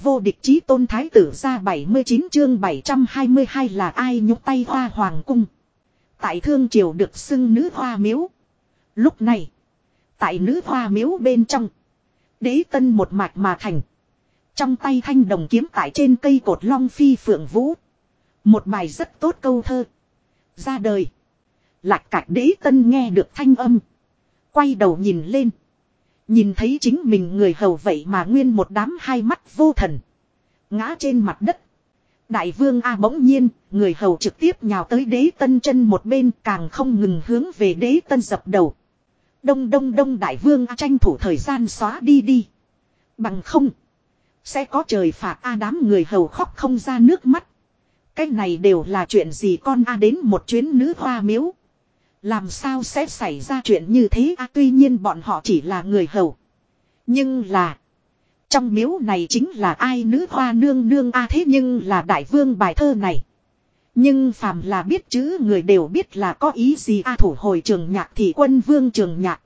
Vô địch chí tôn thái tử ra 79 chương 722 là ai nhúc tay hoa hoàng cung. Tại thương triều được xưng nữ hoa miếu. Lúc này, tại nữ hoa miếu bên trong, đế tân một mạch mà thành. Trong tay thanh đồng kiếm tại trên cây cột long phi phượng vũ. Một bài rất tốt câu thơ. Ra đời. Lạc cạch đế tân nghe được thanh âm. Quay đầu nhìn lên. Nhìn thấy chính mình người hầu vậy mà nguyên một đám hai mắt vô thần. Ngã trên mặt đất. Đại vương A bỗng nhiên, người hầu trực tiếp nhào tới đế tân chân một bên càng không ngừng hướng về đế tân dập đầu. Đông đông đông đại vương A tranh thủ thời gian xóa đi đi. Bằng không. Sẽ có trời phạt A đám người hầu khóc không ra nước mắt. Cái này đều là chuyện gì con A đến một chuyến nữ hoa miếu. Làm sao sẽ xảy ra chuyện như thế à tuy nhiên bọn họ chỉ là người hầu. Nhưng là. Trong miếu này chính là ai nữ hoa nương nương A thế nhưng là đại vương bài thơ này. Nhưng phàm là biết chữ người đều biết là có ý gì A thủ hồi trường nhạc thì quân vương trường nhạc.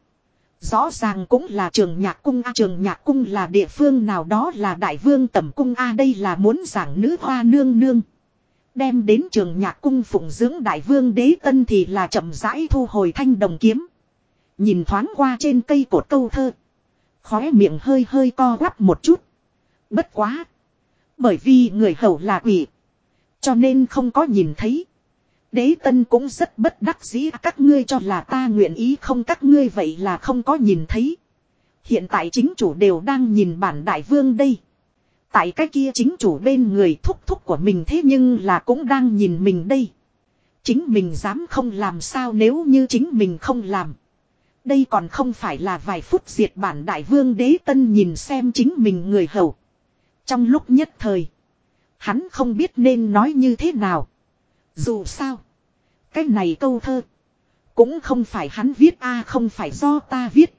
Rõ ràng cũng là trường nhạc cung A trường nhạc cung là địa phương nào đó là đại vương tẩm cung A đây là muốn giảng nữ hoa nương nương. Đem đến trường nhạc cung phụng dưỡng đại vương đế tân thì là chậm rãi thu hồi thanh đồng kiếm. Nhìn thoáng qua trên cây cột câu thơ. Khóe miệng hơi hơi co quắp một chút. Bất quá. Bởi vì người hầu là quỷ. Cho nên không có nhìn thấy. Đế tân cũng rất bất đắc dĩ các ngươi cho là ta nguyện ý không các ngươi vậy là không có nhìn thấy. Hiện tại chính chủ đều đang nhìn bản đại vương đây. Tại cái kia chính chủ bên người thúc thúc của mình thế nhưng là cũng đang nhìn mình đây. Chính mình dám không làm sao nếu như chính mình không làm. Đây còn không phải là vài phút diệt bản đại vương đế tân nhìn xem chính mình người hầu. Trong lúc nhất thời. Hắn không biết nên nói như thế nào. Dù sao. Cái này câu thơ. Cũng không phải hắn viết, a không phải do ta viết.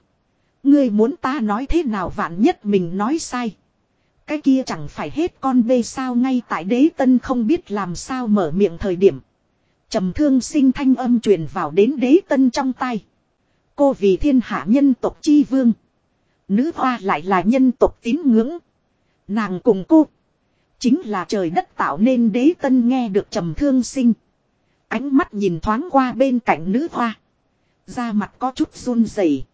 Ngươi muốn ta nói thế nào vạn nhất mình nói sai. Cái kia chẳng phải hết con bê sao ngay tại đế tân không biết làm sao mở miệng thời điểm. trầm thương sinh thanh âm truyền vào đến đế tân trong tay. Cô vì thiên hạ nhân tộc chi vương. Nữ hoa lại là nhân tộc tín ngưỡng. Nàng cùng cô. Chính là trời đất tạo nên đế tân nghe được trầm thương sinh. Ánh mắt nhìn thoáng qua bên cạnh nữ hoa. Da mặt có chút run rẩy.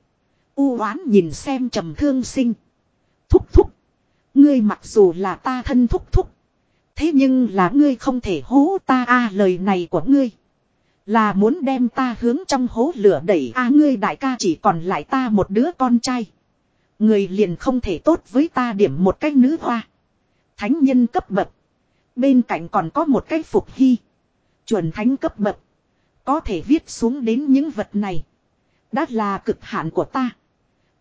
U oán nhìn xem trầm thương sinh. Thúc thúc. Ngươi mặc dù là ta thân thúc thúc. Thế nhưng là ngươi không thể hố ta a lời này của ngươi. Là muốn đem ta hướng trong hố lửa đẩy a ngươi đại ca chỉ còn lại ta một đứa con trai. Người liền không thể tốt với ta điểm một cách nữ hoa. Thánh nhân cấp bậc. Bên cạnh còn có một cái phục hy. Chuẩn thánh cấp bậc. Có thể viết xuống đến những vật này. Đã là cực hạn của ta.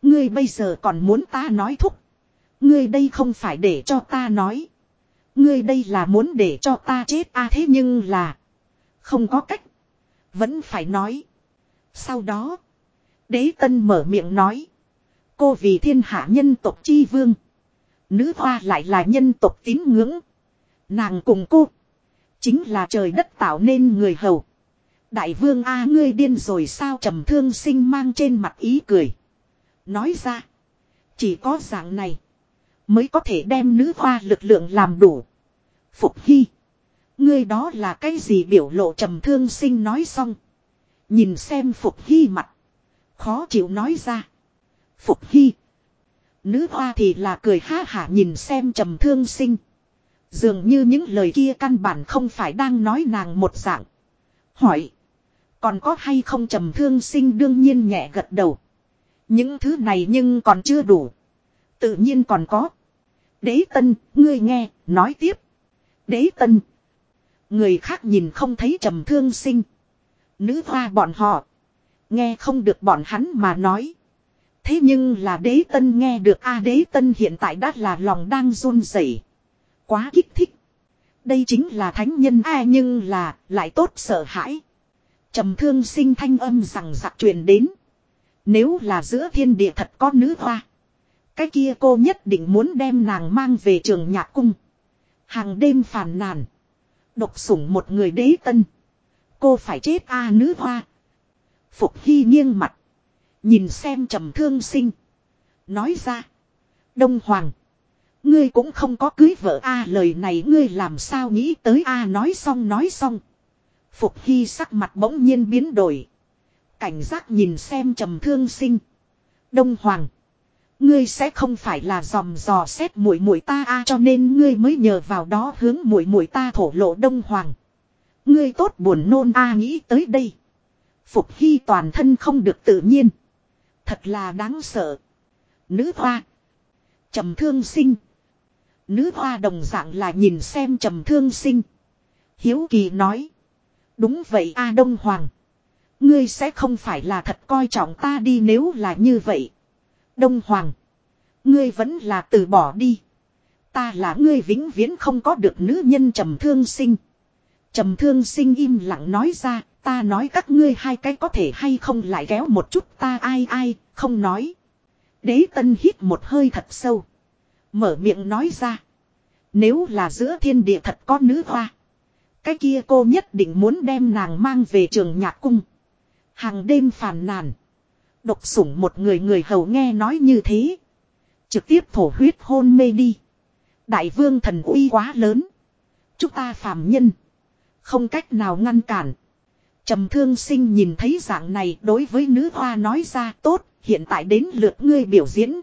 Ngươi bây giờ còn muốn ta nói thúc. Ngươi đây không phải để cho ta nói. Ngươi đây là muốn để cho ta chết a à, thế nhưng là. Không có cách. Vẫn phải nói. Sau đó. Đế tân mở miệng nói. Cô vì thiên hạ nhân tộc chi vương. Nữ hoa lại là nhân tộc tín ngưỡng. Nàng cùng cô. Chính là trời đất tạo nên người hầu. Đại vương A, ngươi điên rồi sao trầm thương sinh mang trên mặt ý cười. Nói ra. Chỉ có dạng này. Mới có thể đem nữ hoa lực lượng làm đủ. Phục Hy. Ngươi đó là cái gì biểu lộ trầm thương sinh nói xong. Nhìn xem Phục Hy mặt. Khó chịu nói ra. Phục Hy. Nữ hoa thì là cười ha hả nhìn xem trầm thương sinh. Dường như những lời kia căn bản không phải đang nói nàng một dạng. Hỏi. Còn có hay không trầm thương sinh đương nhiên nhẹ gật đầu. Những thứ này nhưng còn chưa đủ. Tự nhiên còn có. Đế tân, ngươi nghe, nói tiếp. Đế tân. Người khác nhìn không thấy trầm thương sinh. Nữ hoa bọn họ. Nghe không được bọn hắn mà nói. Thế nhưng là đế tân nghe được a đế tân hiện tại đã là lòng đang run rẩy Quá kích thích. Đây chính là thánh nhân a nhưng là lại tốt sợ hãi. trầm thương sinh thanh âm rằng giặc truyền đến. Nếu là giữa thiên địa thật có nữ hoa. Cái kia cô nhất định muốn đem nàng mang về trường nhạc cung. Hàng đêm phàn nàn. Độc sủng một người đế tân. Cô phải chết a nữ hoa. Phục hy nghiêng mặt. Nhìn xem trầm thương sinh. Nói ra. Đông Hoàng. Ngươi cũng không có cưới vợ a, lời này ngươi làm sao nghĩ tới a, nói xong nói xong. Phục Hy sắc mặt bỗng nhiên biến đổi. Cảnh giác nhìn xem trầm thương sinh. Đông Hoàng. Ngươi sẽ không phải là dòm dò xét mũi mũi ta a, cho nên ngươi mới nhờ vào đó hướng mũi mũi ta thổ lộ Đông Hoàng. Ngươi tốt buồn nôn a, nghĩ tới đây. Phục Hy toàn thân không được tự nhiên. Thật là đáng sợ. Nữ hoa. trầm thương sinh. Nữ hoa đồng dạng là nhìn xem trầm thương sinh. Hiếu kỳ nói. Đúng vậy a, Đông Hoàng. Ngươi sẽ không phải là thật coi trọng ta đi nếu là như vậy. Đông Hoàng. Ngươi vẫn là từ bỏ đi. Ta là ngươi vĩnh viễn không có được nữ nhân trầm thương sinh. Trầm thương sinh im lặng nói ra. Ta nói các ngươi hai cái có thể hay không lại kéo một chút ta ai ai, không nói. Đế tân hít một hơi thật sâu. Mở miệng nói ra. Nếu là giữa thiên địa thật có nữ hoa. Cái kia cô nhất định muốn đem nàng mang về trường nhạc cung. Hàng đêm phàn nàn. Độc sủng một người người hầu nghe nói như thế. Trực tiếp thổ huyết hôn mê đi. Đại vương thần uy quá lớn. Chúng ta phàm nhân. Không cách nào ngăn cản. Trầm thương sinh nhìn thấy dạng này đối với nữ hoa nói ra tốt, hiện tại đến lượt ngươi biểu diễn.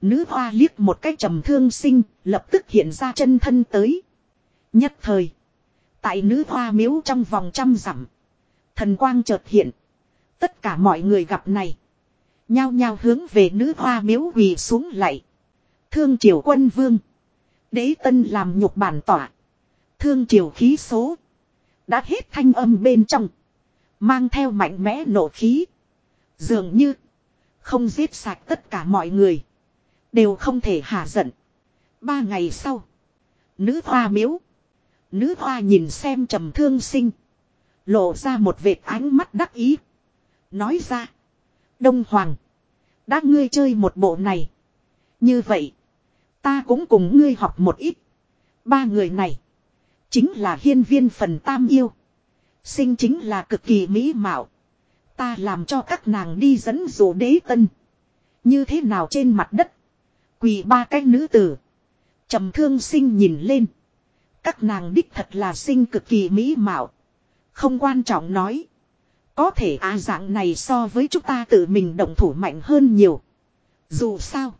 Nữ hoa liếc một cái trầm thương sinh, lập tức hiện ra chân thân tới. Nhất thời. Tại nữ hoa miếu trong vòng trăm dặm Thần quang chợt hiện. Tất cả mọi người gặp này. Nhao nhao hướng về nữ hoa miếu quỳ xuống lại. Thương triều quân vương. Đế tân làm nhục bản tỏa. Thương triều khí số. Đã hết thanh âm bên trong. Mang theo mạnh mẽ nổ khí. Dường như. Không giết sạch tất cả mọi người. Đều không thể hạ giận. Ba ngày sau. Nữ hoa miếu. Nữ hoa nhìn xem trầm thương sinh. Lộ ra một vệt ánh mắt đắc ý. Nói ra. Đông Hoàng. Đã ngươi chơi một bộ này. Như vậy. Ta cũng cùng ngươi học một ít. Ba người này. Chính là hiên viên phần tam yêu. Sinh chính là cực kỳ mỹ mạo. Ta làm cho các nàng đi dẫn dụ đế tân. Như thế nào trên mặt đất. Quỳ ba cái nữ tử. trầm thương sinh nhìn lên. Các nàng đích thật là sinh cực kỳ mỹ mạo. Không quan trọng nói. Có thể á dạng này so với chúng ta tự mình động thủ mạnh hơn nhiều. Dù sao.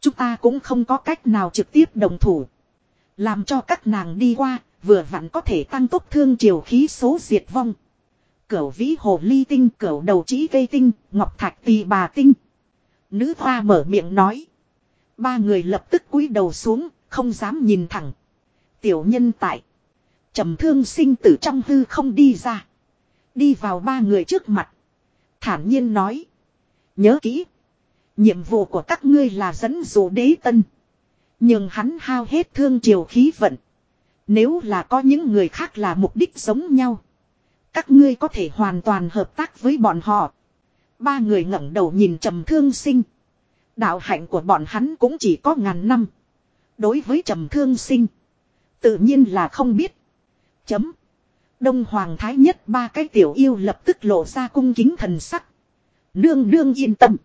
Chúng ta cũng không có cách nào trực tiếp đồng thủ. Làm cho các nàng đi qua, vừa vặn có thể tăng tốc thương triều khí số diệt vong. Cửu vĩ hồ ly tinh, cửu đầu trí cây tinh, ngọc thạch tì bà tinh. Nữ hoa mở miệng nói. Ba người lập tức cúi đầu xuống, không dám nhìn thẳng. Tiểu nhân tại. trầm thương sinh tử trong hư không đi ra. Đi vào ba người trước mặt. Thản nhiên nói. Nhớ kỹ. Nhiệm vụ của các ngươi là dẫn dụ đế tân. Nhưng hắn hao hết thương triều khí vận. Nếu là có những người khác là mục đích giống nhau. Các ngươi có thể hoàn toàn hợp tác với bọn họ. Ba người ngẩng đầu nhìn trầm thương sinh. Đạo hạnh của bọn hắn cũng chỉ có ngàn năm. Đối với trầm thương sinh. Tự nhiên là không biết. Chấm. Đông Hoàng Thái nhất ba cái tiểu yêu lập tức lộ ra cung kính thần sắc. Nương nương yên tâm.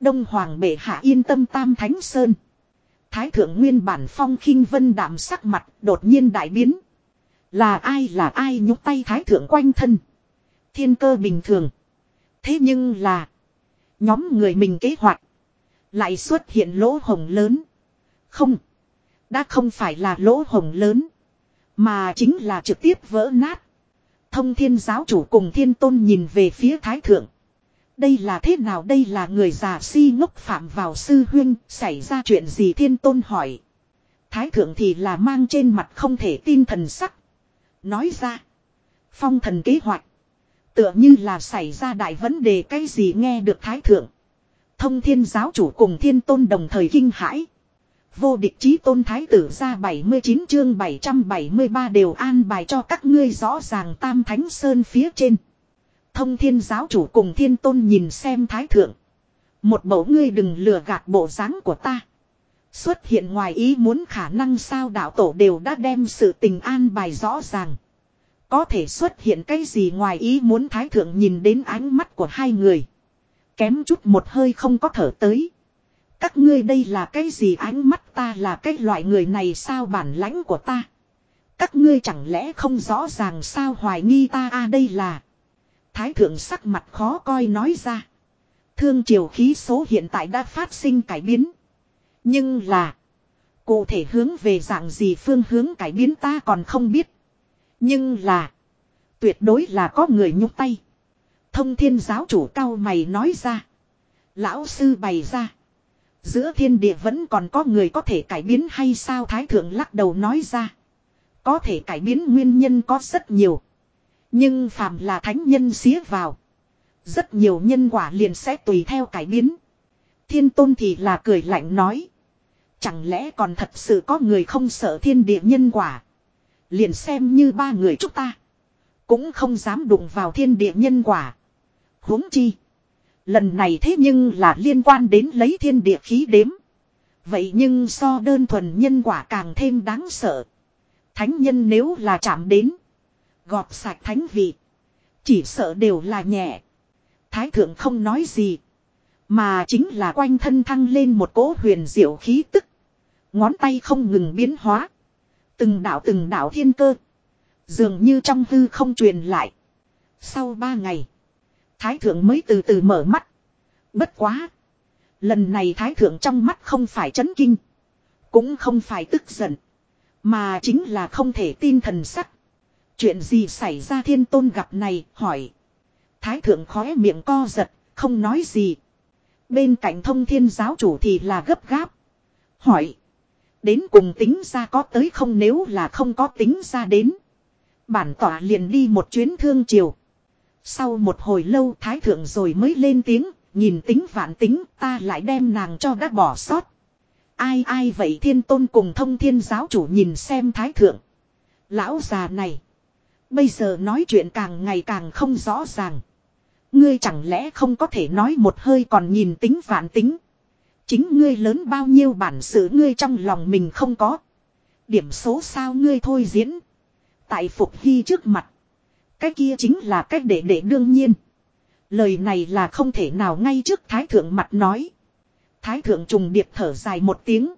Đông Hoàng bệ hạ yên tâm tam thánh sơn. Thái thượng nguyên bản phong khinh vân đạm sắc mặt đột nhiên đại biến. Là ai là ai nhúc tay thái thượng quanh thân. Thiên cơ bình thường. Thế nhưng là. Nhóm người mình kế hoạch. Lại xuất hiện lỗ hồng lớn. Không. Đã không phải là lỗ hồng lớn. Mà chính là trực tiếp vỡ nát. Thông thiên giáo chủ cùng thiên tôn nhìn về phía thái thượng. Đây là thế nào đây là người già si ngốc phạm vào sư huyên, xảy ra chuyện gì thiên tôn hỏi. Thái thượng thì là mang trên mặt không thể tin thần sắc. Nói ra. Phong thần kế hoạch. Tựa như là xảy ra đại vấn đề cái gì nghe được thái thượng. Thông thiên giáo chủ cùng thiên tôn đồng thời kinh hãi. Vô địch chí tôn thái tử ra 79 chương 773 đều an bài cho các ngươi rõ ràng tam thánh sơn phía trên. Thông thiên giáo chủ cùng thiên tôn nhìn xem thái thượng. Một mẫu ngươi đừng lừa gạt bộ dáng của ta. Xuất hiện ngoài ý muốn khả năng sao đạo tổ đều đã đem sự tình an bài rõ ràng. Có thể xuất hiện cái gì ngoài ý muốn thái thượng nhìn đến ánh mắt của hai người. Kém chút một hơi không có thở tới. Các ngươi đây là cái gì ánh mắt ta là cái loại người này sao bản lãnh của ta. Các ngươi chẳng lẽ không rõ ràng sao hoài nghi ta a à đây là. Thái thượng sắc mặt khó coi nói ra. Thương triều khí số hiện tại đã phát sinh cải biến. Nhưng là. Cụ thể hướng về dạng gì phương hướng cải biến ta còn không biết. Nhưng là. Tuyệt đối là có người nhúc tay. Thông thiên giáo chủ cao mày nói ra. Lão sư bày ra. Giữa thiên địa vẫn còn có người có thể cải biến hay sao Thái thượng lắc đầu nói ra. Có thể cải biến nguyên nhân có rất nhiều. Nhưng phàm là thánh nhân xía vào. Rất nhiều nhân quả liền sẽ tùy theo cải biến. Thiên tôn thì là cười lạnh nói. Chẳng lẽ còn thật sự có người không sợ thiên địa nhân quả. Liền xem như ba người chúng ta. Cũng không dám đụng vào thiên địa nhân quả. huống chi. Lần này thế nhưng là liên quan đến lấy thiên địa khí đếm. Vậy nhưng so đơn thuần nhân quả càng thêm đáng sợ. Thánh nhân nếu là chạm đến. Gọt sạch thánh vị. Chỉ sợ đều là nhẹ. Thái thượng không nói gì. Mà chính là quanh thân thăng lên một cỗ huyền diệu khí tức. Ngón tay không ngừng biến hóa. Từng đạo từng đạo thiên cơ. Dường như trong hư không truyền lại. Sau ba ngày. Thái thượng mới từ từ mở mắt. Bất quá. Lần này thái thượng trong mắt không phải chấn kinh. Cũng không phải tức giận. Mà chính là không thể tin thần sắc. Chuyện gì xảy ra thiên tôn gặp này hỏi. Thái thượng khóe miệng co giật, không nói gì. Bên cạnh thông thiên giáo chủ thì là gấp gáp. Hỏi. Đến cùng tính ra có tới không nếu là không có tính ra đến. Bản tỏa liền đi một chuyến thương triều. Sau một hồi lâu thái thượng rồi mới lên tiếng, nhìn tính vạn tính ta lại đem nàng cho đã bỏ sót. Ai ai vậy thiên tôn cùng thông thiên giáo chủ nhìn xem thái thượng. Lão già này. Bây giờ nói chuyện càng ngày càng không rõ ràng. Ngươi chẳng lẽ không có thể nói một hơi còn nhìn tính vạn tính. Chính ngươi lớn bao nhiêu bản sự ngươi trong lòng mình không có. Điểm số sao ngươi thôi diễn. Tại Phục Hy trước mặt. Cái kia chính là cách để để đương nhiên. Lời này là không thể nào ngay trước Thái Thượng mặt nói. Thái Thượng trùng điệp thở dài một tiếng.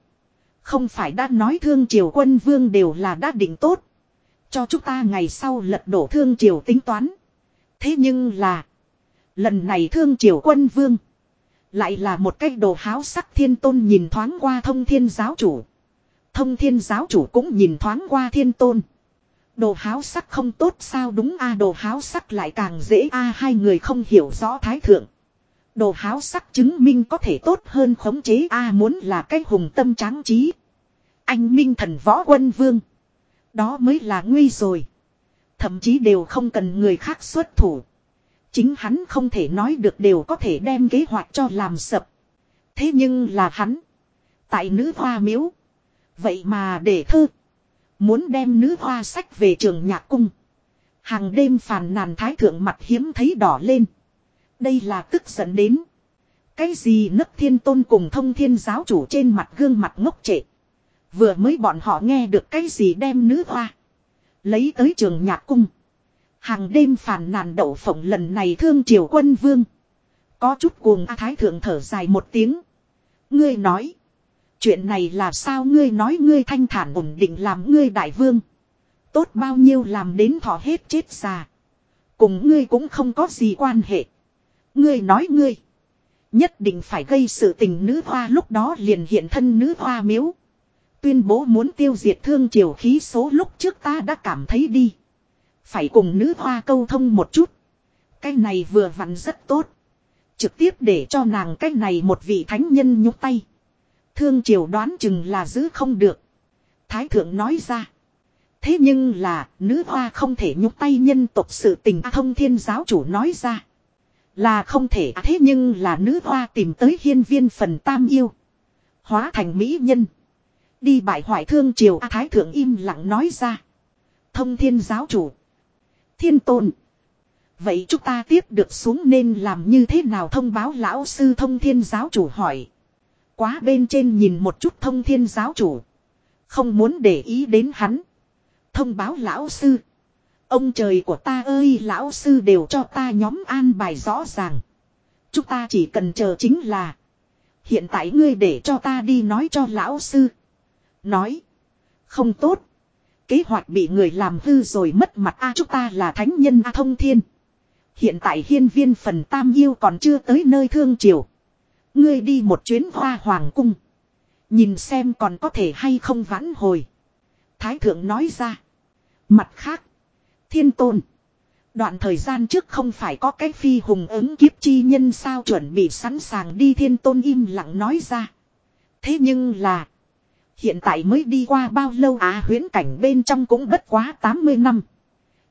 Không phải đã nói thương triều quân vương đều là đã định tốt. Cho chúng ta ngày sau lật đổ thương triều tính toán. Thế nhưng là. Lần này thương triều quân vương. Lại là một cách đồ háo sắc thiên tôn nhìn thoáng qua thông thiên giáo chủ. Thông thiên giáo chủ cũng nhìn thoáng qua thiên tôn. Đồ háo sắc không tốt sao đúng a, đồ háo sắc lại càng dễ a, hai người không hiểu rõ thái thượng. Đồ háo sắc chứng minh có thể tốt hơn khống chế a, muốn là cái hùng tâm tráng trí. Anh minh thần võ quân vương. Đó mới là nguy rồi. Thậm chí đều không cần người khác xuất thủ. Chính hắn không thể nói được đều có thể đem kế hoạch cho làm sập. Thế nhưng là hắn. Tại nữ hoa miếu. Vậy mà để thư. Muốn đem nữ hoa sách về trường nhạc cung. Hàng đêm phàn nàn thái thượng mặt hiếm thấy đỏ lên. Đây là tức giận đến. Cái gì nấc thiên tôn cùng thông thiên giáo chủ trên mặt gương mặt ngốc trệ. Vừa mới bọn họ nghe được cái gì đem nữ hoa. Lấy tới trường nhạc cung. Hàng đêm phàn nàn đậu phộng lần này thương triều quân vương. Có chút cuồng A Thái Thượng thở dài một tiếng. Ngươi nói. Chuyện này là sao ngươi nói ngươi thanh thản ổn định làm ngươi đại vương. Tốt bao nhiêu làm đến thọ hết chết già. Cùng ngươi cũng không có gì quan hệ. Ngươi nói ngươi. Nhất định phải gây sự tình nữ hoa lúc đó liền hiện thân nữ hoa miếu. Tuyên bố muốn tiêu diệt thương triều khí số lúc trước ta đã cảm thấy đi. Phải cùng nữ hoa câu thông một chút. Cái này vừa vặn rất tốt. Trực tiếp để cho nàng cái này một vị thánh nhân nhúc tay. Thương triều đoán chừng là giữ không được. Thái thượng nói ra. Thế nhưng là, nữ hoa không thể nhúc tay nhân tộc sự tình à, thông thiên giáo chủ nói ra. Là không thể à, thế nhưng là nữ hoa tìm tới hiên viên phần tam yêu. Hóa thành mỹ nhân. Đi bại hoại thương triều à, Thái thượng im lặng nói ra. Thông thiên giáo chủ. Thiên tôn. Vậy chúng ta tiếp được xuống nên làm như thế nào thông báo lão sư thông thiên giáo chủ hỏi. Quá bên trên nhìn một chút thông thiên giáo chủ. Không muốn để ý đến hắn. Thông báo lão sư. Ông trời của ta ơi, lão sư đều cho ta nhóm an bài rõ ràng. Chúng ta chỉ cần chờ chính là. Hiện tại ngươi để cho ta đi nói cho lão sư. Nói. Không tốt. Kế hoạch bị người làm hư rồi mất mặt a, chúng ta là thánh nhân, a, thông thiên. Hiện tại hiên viên phần tam yêu còn chưa tới nơi thương triều. Ngươi đi một chuyến hoa hoàng cung. Nhìn xem còn có thể hay không vãn hồi. Thái thượng nói ra. Mặt khác. Thiên tôn. Đoạn thời gian trước không phải có cái phi hùng ứng kiếp chi nhân sao chuẩn bị sẵn sàng đi thiên tôn im lặng nói ra. Thế nhưng là. Hiện tại mới đi qua bao lâu à huyến cảnh bên trong cũng bất quá 80 năm.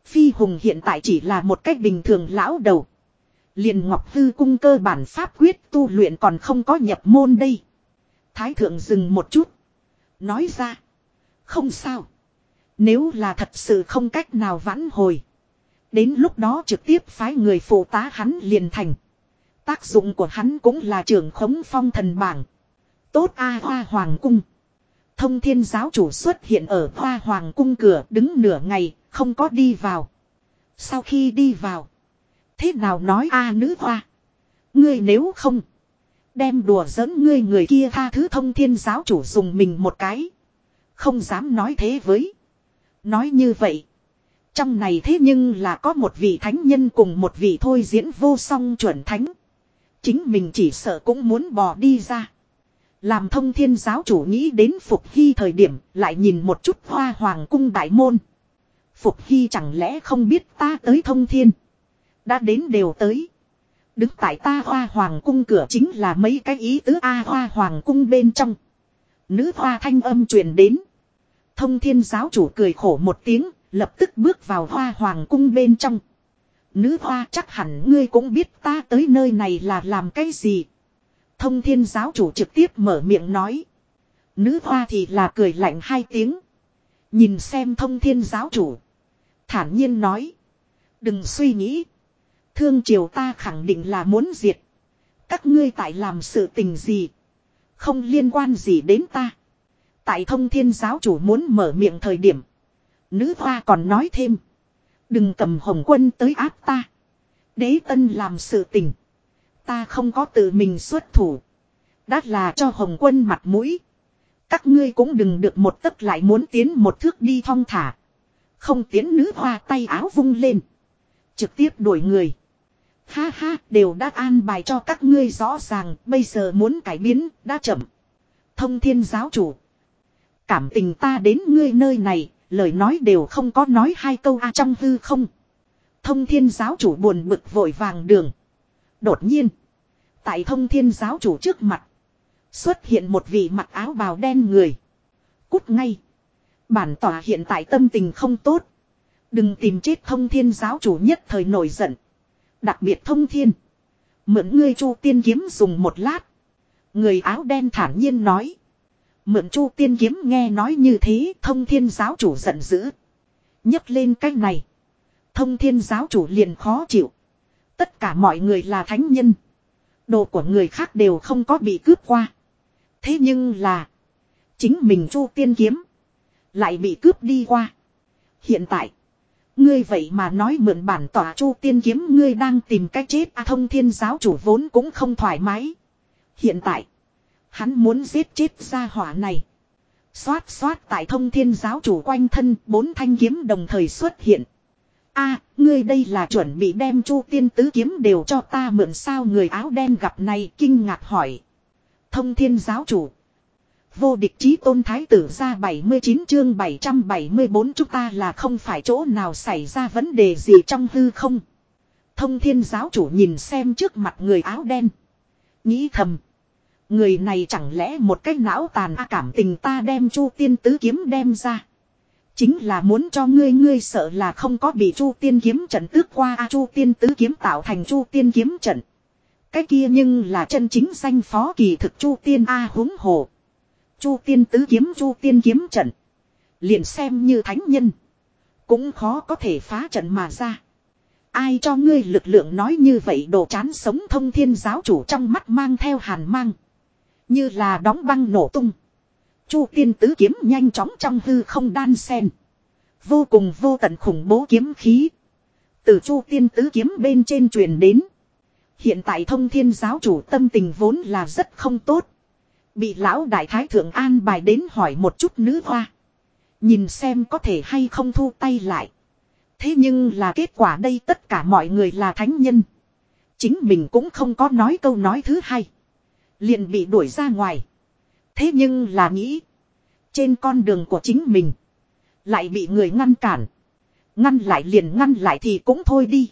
Phi hùng hiện tại chỉ là một cách bình thường lão đầu liền ngọc hư cung cơ bản pháp quyết tu luyện còn không có nhập môn đây. Thái thượng dừng một chút. Nói ra. Không sao. Nếu là thật sự không cách nào vãn hồi. Đến lúc đó trực tiếp phái người phụ tá hắn liền thành. Tác dụng của hắn cũng là trưởng khống phong thần bảng. Tốt A Hoa Hoàng Cung. Thông thiên giáo chủ xuất hiện ở Hoa Hoàng Cung cửa đứng nửa ngày, không có đi vào. Sau khi đi vào. Thế nào nói A à, nữ hoa. Ngươi nếu không. Đem đùa giỡn ngươi người kia tha thứ thông thiên giáo chủ dùng mình một cái. Không dám nói thế với. Nói như vậy. Trong này thế nhưng là có một vị thánh nhân cùng một vị thôi diễn vô song chuẩn thánh. Chính mình chỉ sợ cũng muốn bỏ đi ra. Làm thông thiên giáo chủ nghĩ đến Phục Hy thời điểm, lại nhìn một chút hoa hoàng cung đại môn. Phục Hy chẳng lẽ không biết ta tới thông thiên. Đã đến đều tới. Đứng tại ta hoa hoàng cung cửa chính là mấy cái ý tứ A hoa hoàng cung bên trong. Nữ hoa thanh âm truyền đến. Thông thiên giáo chủ cười khổ một tiếng, lập tức bước vào hoa hoàng cung bên trong. Nữ hoa chắc hẳn ngươi cũng biết ta tới nơi này là làm cái gì. Thông thiên giáo chủ trực tiếp mở miệng nói. Nữ hoa thì là cười lạnh hai tiếng. Nhìn xem thông thiên giáo chủ. Thản nhiên nói. Đừng suy nghĩ. Thương triều ta khẳng định là muốn diệt. Các ngươi tại làm sự tình gì. Không liên quan gì đến ta. Tại thông thiên giáo chủ muốn mở miệng thời điểm. Nữ hoa còn nói thêm. Đừng cầm hồng quân tới áp ta. Đế tân làm sự tình. Ta không có tự mình xuất thủ. Đã là cho hồng quân mặt mũi. Các ngươi cũng đừng được một tấc lại muốn tiến một thước đi thong thả. Không tiến nữ hoa tay áo vung lên. Trực tiếp đuổi người. Ha ha, đều đã an bài cho các ngươi rõ ràng, bây giờ muốn cải biến, đã chậm. Thông thiên giáo chủ. Cảm tình ta đến ngươi nơi này, lời nói đều không có nói hai câu a trong hư không. Thông thiên giáo chủ buồn bực vội vàng đường. Đột nhiên, tại thông thiên giáo chủ trước mặt, xuất hiện một vị mặc áo bào đen người. Cút ngay. Bản tỏa hiện tại tâm tình không tốt. Đừng tìm chết thông thiên giáo chủ nhất thời nổi giận. Đặc biệt thông thiên. Mượn ngươi chu tiên kiếm dùng một lát. Người áo đen thản nhiên nói. Mượn chu tiên kiếm nghe nói như thế, thông thiên giáo chủ giận dữ. nhấc lên cái này. Thông thiên giáo chủ liền khó chịu. Tất cả mọi người là thánh nhân. Đồ của người khác đều không có bị cướp qua. Thế nhưng là. Chính mình chu tiên kiếm. Lại bị cướp đi qua. Hiện tại. Ngươi vậy mà nói mượn bản tỏa chu tiên kiếm, ngươi đang tìm cách chết a thông thiên giáo chủ vốn cũng không thoải mái. Hiện tại. Hắn muốn giết chết gia hỏa này. Xoát xoát tại thông thiên giáo chủ quanh thân, bốn thanh kiếm đồng thời xuất hiện. a ngươi đây là chuẩn bị đem chu tiên tứ kiếm đều cho ta mượn sao người áo đen gặp này kinh ngạc hỏi. Thông thiên giáo chủ. Vô địch chí tôn thái tử ra 79 chương 774 chúng ta là không phải chỗ nào xảy ra vấn đề gì trong hư không. Thông thiên giáo chủ nhìn xem trước mặt người áo đen. Nghĩ thầm. Người này chẳng lẽ một cái não tàn a cảm tình ta đem chu tiên tứ kiếm đem ra. Chính là muốn cho ngươi ngươi sợ là không có bị chu tiên kiếm trận tước qua a, chu tiên tứ kiếm tạo thành chu tiên kiếm trận. Cái kia nhưng là chân chính danh phó kỳ thực chu tiên a húng hồ. Chu tiên tứ kiếm, chu tiên kiếm trận. Liền xem như thánh nhân. Cũng khó có thể phá trận mà ra. Ai cho ngươi lực lượng nói như vậy, đồ chán sống thông thiên giáo chủ trong mắt mang theo hàn mang. Như là đóng băng nổ tung. Chu tiên tứ kiếm nhanh chóng trong hư không đan sen. Vô cùng vô tận khủng bố kiếm khí. Từ chu tiên tứ kiếm bên trên truyền đến. Hiện tại thông thiên giáo chủ tâm tình vốn là rất không tốt. Bị lão đại thái thượng an bài đến hỏi một chút nữ hoa. Nhìn xem có thể hay không thu tay lại. Thế nhưng là kết quả đây tất cả mọi người là thánh nhân. Chính mình cũng không có nói câu nói thứ hai. Liền bị đuổi ra ngoài. Thế nhưng là nghĩ. Trên con đường của chính mình. Lại bị người ngăn cản. Ngăn lại liền ngăn lại thì cũng thôi đi.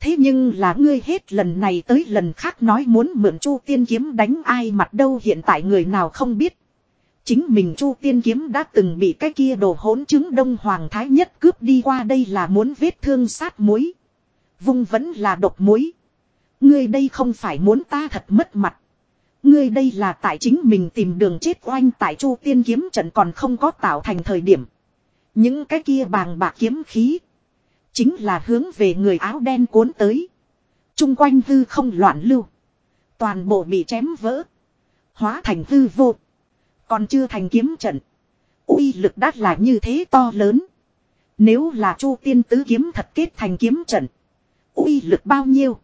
Thế nhưng là ngươi hết lần này tới lần khác nói muốn mượn chu tiên kiếm đánh ai mặt đâu hiện tại người nào không biết. Chính mình chu tiên kiếm đã từng bị cái kia đồ hỗn chứng đông hoàng thái nhất cướp đi qua đây là muốn vết thương sát muối. Vung vẫn là độc muối. Ngươi đây không phải muốn ta thật mất mặt. Ngươi đây là tại chính mình tìm đường chết oanh tại chu tiên kiếm trận còn không có tạo thành thời điểm. Những cái kia bàng bạc kiếm khí. Chính là hướng về người áo đen cuốn tới. Trung quanh hư không loạn lưu. Toàn bộ bị chém vỡ. Hóa thành hư vô. Còn chưa thành kiếm trận. uy lực đắt là như thế to lớn. Nếu là chu tiên tứ kiếm thật kết thành kiếm trận. uy lực bao nhiêu.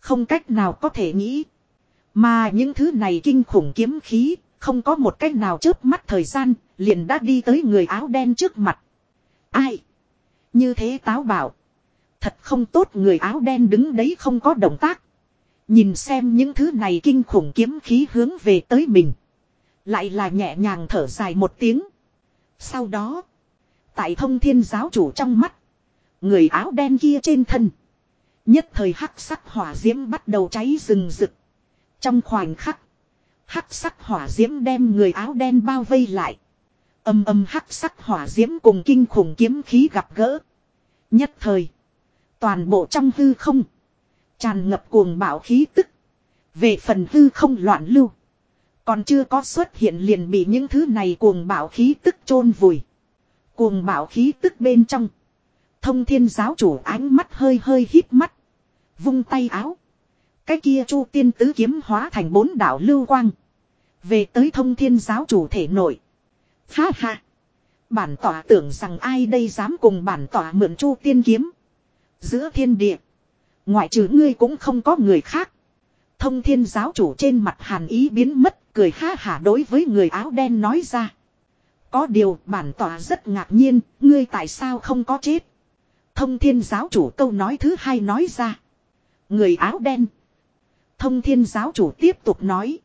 Không cách nào có thể nghĩ. Mà những thứ này kinh khủng kiếm khí. Không có một cách nào chớp mắt thời gian. Liền đã đi tới người áo đen trước mặt. Ai? Như thế táo bảo. Thật không tốt người áo đen đứng đấy không có động tác. Nhìn xem những thứ này kinh khủng kiếm khí hướng về tới mình. Lại là nhẹ nhàng thở dài một tiếng. Sau đó. Tại thông thiên giáo chủ trong mắt. Người áo đen kia trên thân. Nhất thời hắc sắc hỏa diễm bắt đầu cháy rừng rực. Trong khoảnh khắc. Hắc sắc hỏa diễm đem người áo đen bao vây lại. Âm âm hắc sắc hỏa diễm cùng kinh khủng kiếm khí gặp gỡ. Nhất thời. Toàn bộ trong hư không. Tràn ngập cuồng bạo khí tức. Về phần hư không loạn lưu. Còn chưa có xuất hiện liền bị những thứ này cuồng bạo khí tức chôn vùi. Cuồng bạo khí tức bên trong. Thông thiên giáo chủ ánh mắt hơi hơi hít mắt. Vung tay áo. Cái kia chu tiên tứ kiếm hóa thành bốn đạo lưu quang. Về tới thông thiên giáo chủ thể nội. Ha ha. Bản tỏa tưởng rằng ai đây dám cùng bản tỏa mượn chu tiên kiếm. Giữa thiên địa. Ngoại trừ ngươi cũng không có người khác. Thông thiên giáo chủ trên mặt hàn ý biến mất cười ha hả đối với người áo đen nói ra. Có điều bản tỏa rất ngạc nhiên, ngươi tại sao không có chết. Thông thiên giáo chủ câu nói thứ hai nói ra. Người áo đen. Thông thiên giáo chủ tiếp tục nói.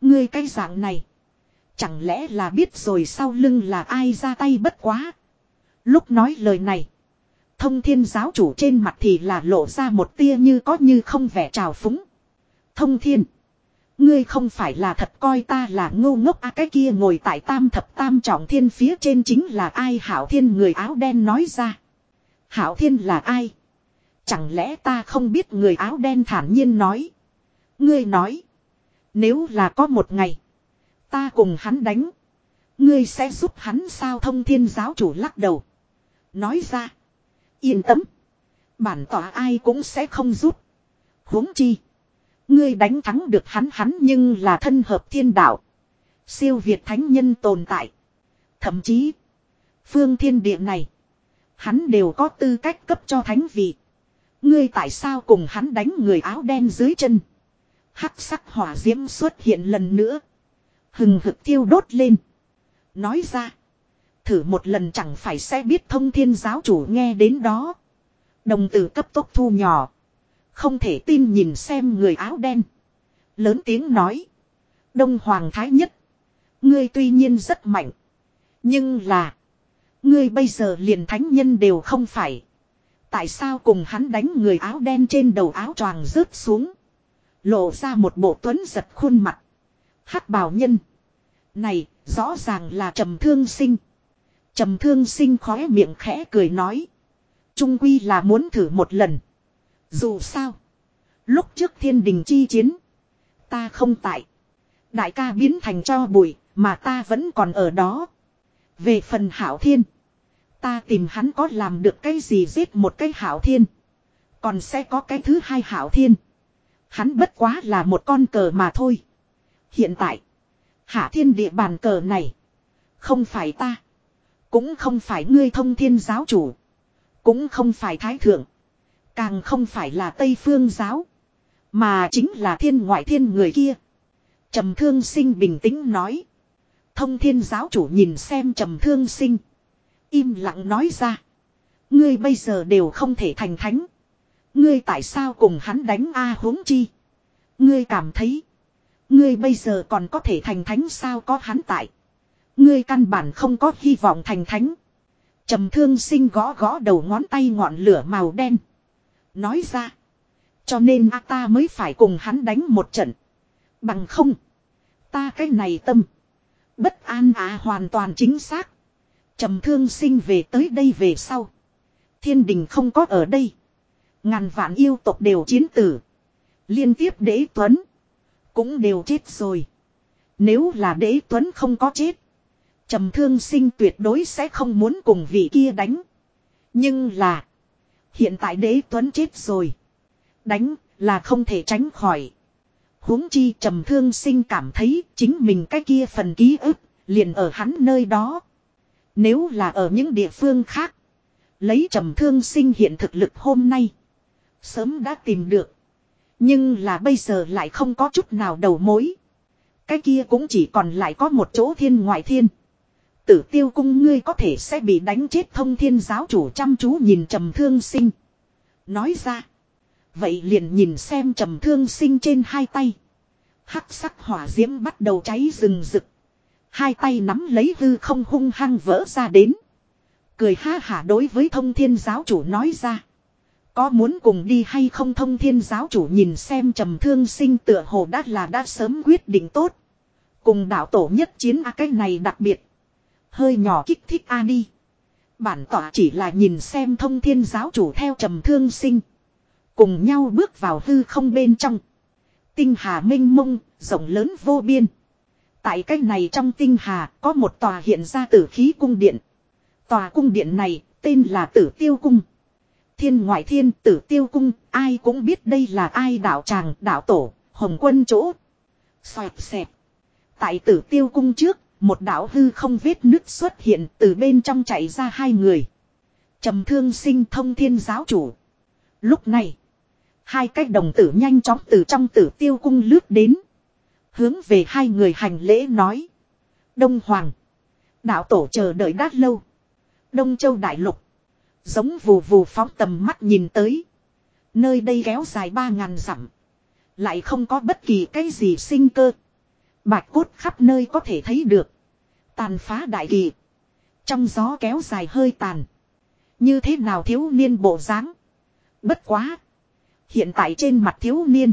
Ngươi cái dạng này. Chẳng lẽ là biết rồi sau lưng là ai ra tay bất quá. Lúc nói lời này. Thông thiên giáo chủ trên mặt thì là lộ ra một tia như có như không vẻ trào phúng. Thông thiên. Ngươi không phải là thật coi ta là ngô ngốc à cái kia ngồi tại tam thập tam trọng thiên phía trên chính là ai hảo thiên người áo đen nói ra. Hảo thiên là ai? Chẳng lẽ ta không biết người áo đen thản nhiên nói. Ngươi nói. Nếu là có một ngày. Ta cùng hắn đánh. Ngươi sẽ giúp hắn sao thông thiên giáo chủ lắc đầu. Nói ra. Yên tâm. Bản tỏa ai cũng sẽ không giúp. huống chi. Ngươi đánh thắng được hắn hắn nhưng là thân hợp thiên đạo. Siêu Việt thánh nhân tồn tại. Thậm chí. Phương thiên địa này. Hắn đều có tư cách cấp cho thánh vị. Ngươi tại sao cùng hắn đánh người áo đen dưới chân. Hắc sắc hỏa diễm xuất hiện lần nữa. Hừng hực thiêu đốt lên. Nói ra. Thử một lần chẳng phải sẽ biết thông thiên giáo chủ nghe đến đó. Đồng tử cấp tốc thu nhỏ. Không thể tin nhìn xem người áo đen. Lớn tiếng nói. Đông Hoàng Thái Nhất. Ngươi tuy nhiên rất mạnh. Nhưng là. Ngươi bây giờ liền thánh nhân đều không phải. Tại sao cùng hắn đánh người áo đen trên đầu áo choàng rớt xuống. Lộ ra một bộ tuấn giật khuôn mặt hắc bào nhân. Này, rõ ràng là trầm thương sinh. Trầm thương sinh khóe miệng khẽ cười nói. Trung quy là muốn thử một lần. Dù sao. Lúc trước thiên đình chi chiến. Ta không tại. Đại ca biến thành cho bụi. Mà ta vẫn còn ở đó. Về phần hảo thiên. Ta tìm hắn có làm được cái gì giết một cái hảo thiên. Còn sẽ có cái thứ hai hảo thiên. Hắn bất quá là một con cờ mà thôi. Hiện tại. Hạ thiên địa bàn cờ này. Không phải ta. Cũng không phải ngươi thông thiên giáo chủ. Cũng không phải thái thượng. Càng không phải là Tây Phương giáo. Mà chính là thiên ngoại thiên người kia. Trầm thương sinh bình tĩnh nói. Thông thiên giáo chủ nhìn xem trầm thương sinh. Im lặng nói ra. Ngươi bây giờ đều không thể thành thánh. Ngươi tại sao cùng hắn đánh A huống chi. Ngươi cảm thấy. Ngươi bây giờ còn có thể thành thánh sao có hắn tại. Ngươi căn bản không có hy vọng thành thánh. Trầm thương sinh gõ gõ đầu ngón tay ngọn lửa màu đen. Nói ra. Cho nên a ta mới phải cùng hắn đánh một trận. Bằng không. Ta cái này tâm. Bất an à hoàn toàn chính xác. Trầm thương sinh về tới đây về sau. Thiên đình không có ở đây. Ngàn vạn yêu tộc đều chiến tử. Liên tiếp đế tuấn. Cũng đều chết rồi. Nếu là đế tuấn không có chết. Trầm thương sinh tuyệt đối sẽ không muốn cùng vị kia đánh. Nhưng là. Hiện tại đế tuấn chết rồi. Đánh là không thể tránh khỏi. huống chi trầm thương sinh cảm thấy chính mình cái kia phần ký ức liền ở hắn nơi đó. Nếu là ở những địa phương khác. Lấy trầm thương sinh hiện thực lực hôm nay. Sớm đã tìm được. Nhưng là bây giờ lại không có chút nào đầu mối. Cái kia cũng chỉ còn lại có một chỗ thiên ngoại thiên. Tử tiêu cung ngươi có thể sẽ bị đánh chết thông thiên giáo chủ chăm chú nhìn trầm thương sinh. Nói ra. Vậy liền nhìn xem trầm thương sinh trên hai tay. Hắc sắc hỏa diễm bắt đầu cháy rừng rực. Hai tay nắm lấy hư không hung hăng vỡ ra đến. Cười ha hả đối với thông thiên giáo chủ nói ra. Có muốn cùng đi hay không thông thiên giáo chủ nhìn xem trầm thương sinh tựa hồ đã là đã sớm quyết định tốt. Cùng đạo tổ nhất chiến a cái này đặc biệt. Hơi nhỏ kích thích a đi. Bản tỏa chỉ là nhìn xem thông thiên giáo chủ theo trầm thương sinh. Cùng nhau bước vào hư không bên trong. Tinh hà minh mông, rộng lớn vô biên. Tại cái này trong tinh hà có một tòa hiện ra tử khí cung điện. Tòa cung điện này tên là tử tiêu cung. Thiên ngoại thiên tử tiêu cung, ai cũng biết đây là ai đạo tràng, đạo tổ, hồng quân chỗ. Xoẹt xẹp. Tại tử tiêu cung trước, một đạo hư không vết nứt xuất hiện từ bên trong chạy ra hai người. trầm thương sinh thông thiên giáo chủ. Lúc này, hai cái đồng tử nhanh chóng từ trong tử tiêu cung lướt đến. Hướng về hai người hành lễ nói. Đông Hoàng. Đạo tổ chờ đợi đát lâu. Đông Châu Đại Lục. Giống vù vù phóng tầm mắt nhìn tới. Nơi đây kéo dài ba ngàn dặm. Lại không có bất kỳ cái gì sinh cơ. Bạch cốt khắp nơi có thể thấy được. Tàn phá đại kỳ. Trong gió kéo dài hơi tàn. Như thế nào thiếu niên bộ dáng Bất quá. Hiện tại trên mặt thiếu niên.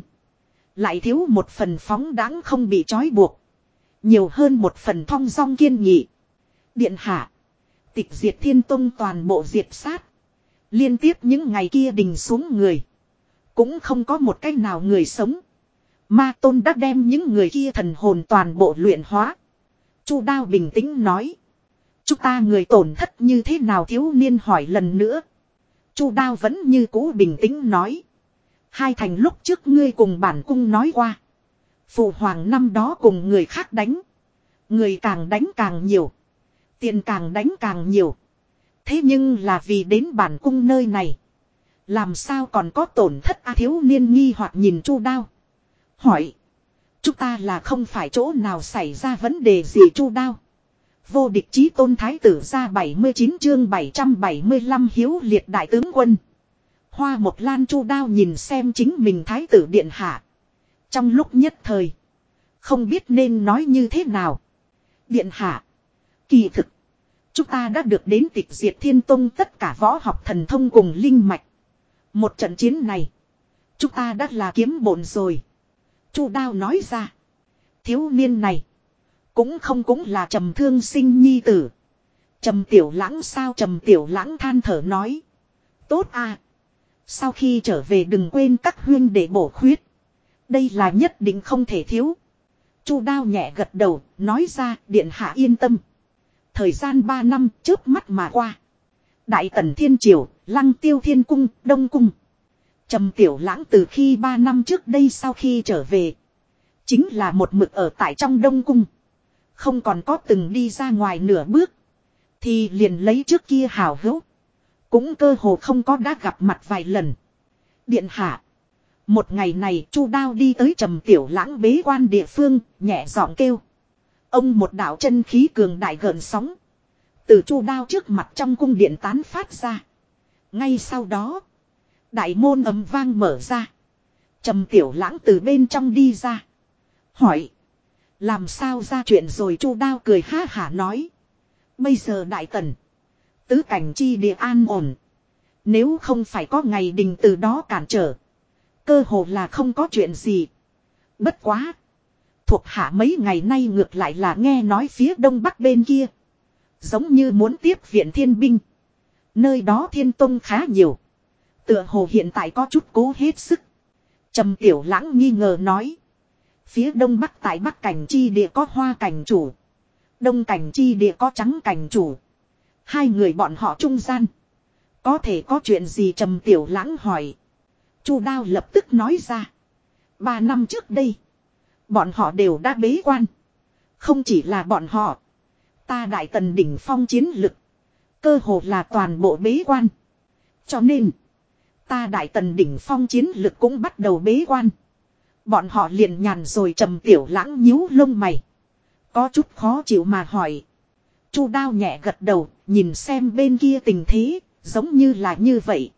Lại thiếu một phần phóng đáng không bị trói buộc. Nhiều hơn một phần thong dong kiên nghị. Điện hạ. Tịch diệt thiên tông toàn bộ diệt sát. Liên tiếp những ngày kia đình xuống người. Cũng không có một cách nào người sống. Ma tôn đã đem những người kia thần hồn toàn bộ luyện hóa. Chu đao bình tĩnh nói. Chúng ta người tổn thất như thế nào thiếu niên hỏi lần nữa. Chu đao vẫn như cũ bình tĩnh nói. Hai thành lúc trước ngươi cùng bản cung nói qua. Phụ hoàng năm đó cùng người khác đánh. Người càng đánh càng nhiều. Tiền càng đánh càng nhiều. Thế nhưng là vì đến bản cung nơi này. Làm sao còn có tổn thất a thiếu niên nghi hoặc nhìn chu đao. Hỏi. Chúng ta là không phải chỗ nào xảy ra vấn đề gì chu đao. Vô địch chí tôn thái tử ra 79 chương 775 hiếu liệt đại tướng quân. Hoa một lan chu đao nhìn xem chính mình thái tử điện hạ. Trong lúc nhất thời. Không biết nên nói như thế nào. Điện hạ. Kỳ thực. Chúng ta đã được đến tịch diệt thiên tông tất cả võ học thần thông cùng linh mạch. Một trận chiến này. Chúng ta đã là kiếm bổn rồi. Chu đao nói ra. Thiếu niên này. Cũng không cũng là trầm thương sinh nhi tử. Trầm tiểu lãng sao trầm tiểu lãng than thở nói. Tốt à. Sau khi trở về đừng quên các huyên để bổ khuyết. Đây là nhất định không thể thiếu. Chu đao nhẹ gật đầu, nói ra điện hạ yên tâm. Thời gian 3 năm trước mắt mà qua. Đại tần thiên triều, lăng tiêu thiên cung, đông cung. Trầm tiểu lãng từ khi 3 năm trước đây sau khi trở về. Chính là một mực ở tại trong đông cung. Không còn có từng đi ra ngoài nửa bước. Thì liền lấy trước kia hào hữu. Cũng cơ hồ không có đã gặp mặt vài lần. Điện hạ. Một ngày này chu đao đi tới trầm tiểu lãng bế quan địa phương, nhẹ giọng kêu. Ông một đạo chân khí cường đại gợn sóng. Từ chu đao trước mặt trong cung điện tán phát ra. Ngay sau đó, đại môn ấm vang mở ra. Trầm tiểu lãng từ bên trong đi ra. Hỏi. Làm sao ra chuyện rồi chu đao cười ha hả nói. Bây giờ đại tần. Tứ cảnh chi địa an ổn. Nếu không phải có ngày đình từ đó cản trở. Cơ hồ là không có chuyện gì. Bất quá. Thuộc hạ mấy ngày nay ngược lại là nghe nói phía đông bắc bên kia. Giống như muốn tiếp viện thiên binh. Nơi đó thiên tông khá nhiều. Tựa hồ hiện tại có chút cố hết sức. Trầm tiểu lãng nghi ngờ nói. Phía đông bắc tại bắc cảnh chi địa có hoa cảnh chủ. Đông cảnh chi địa có trắng cảnh chủ. Hai người bọn họ trung gian. Có thể có chuyện gì trầm tiểu lãng hỏi. Chu đao lập tức nói ra. Ba năm trước đây. Bọn họ đều đã bế quan. Không chỉ là bọn họ. Ta đại tần đỉnh phong chiến lực. Cơ hồ là toàn bộ bế quan. Cho nên. Ta đại tần đỉnh phong chiến lực cũng bắt đầu bế quan. Bọn họ liền nhàn rồi trầm tiểu lãng nhíu lông mày. Có chút khó chịu mà hỏi. Chu đao nhẹ gật đầu, nhìn xem bên kia tình thế, giống như là như vậy.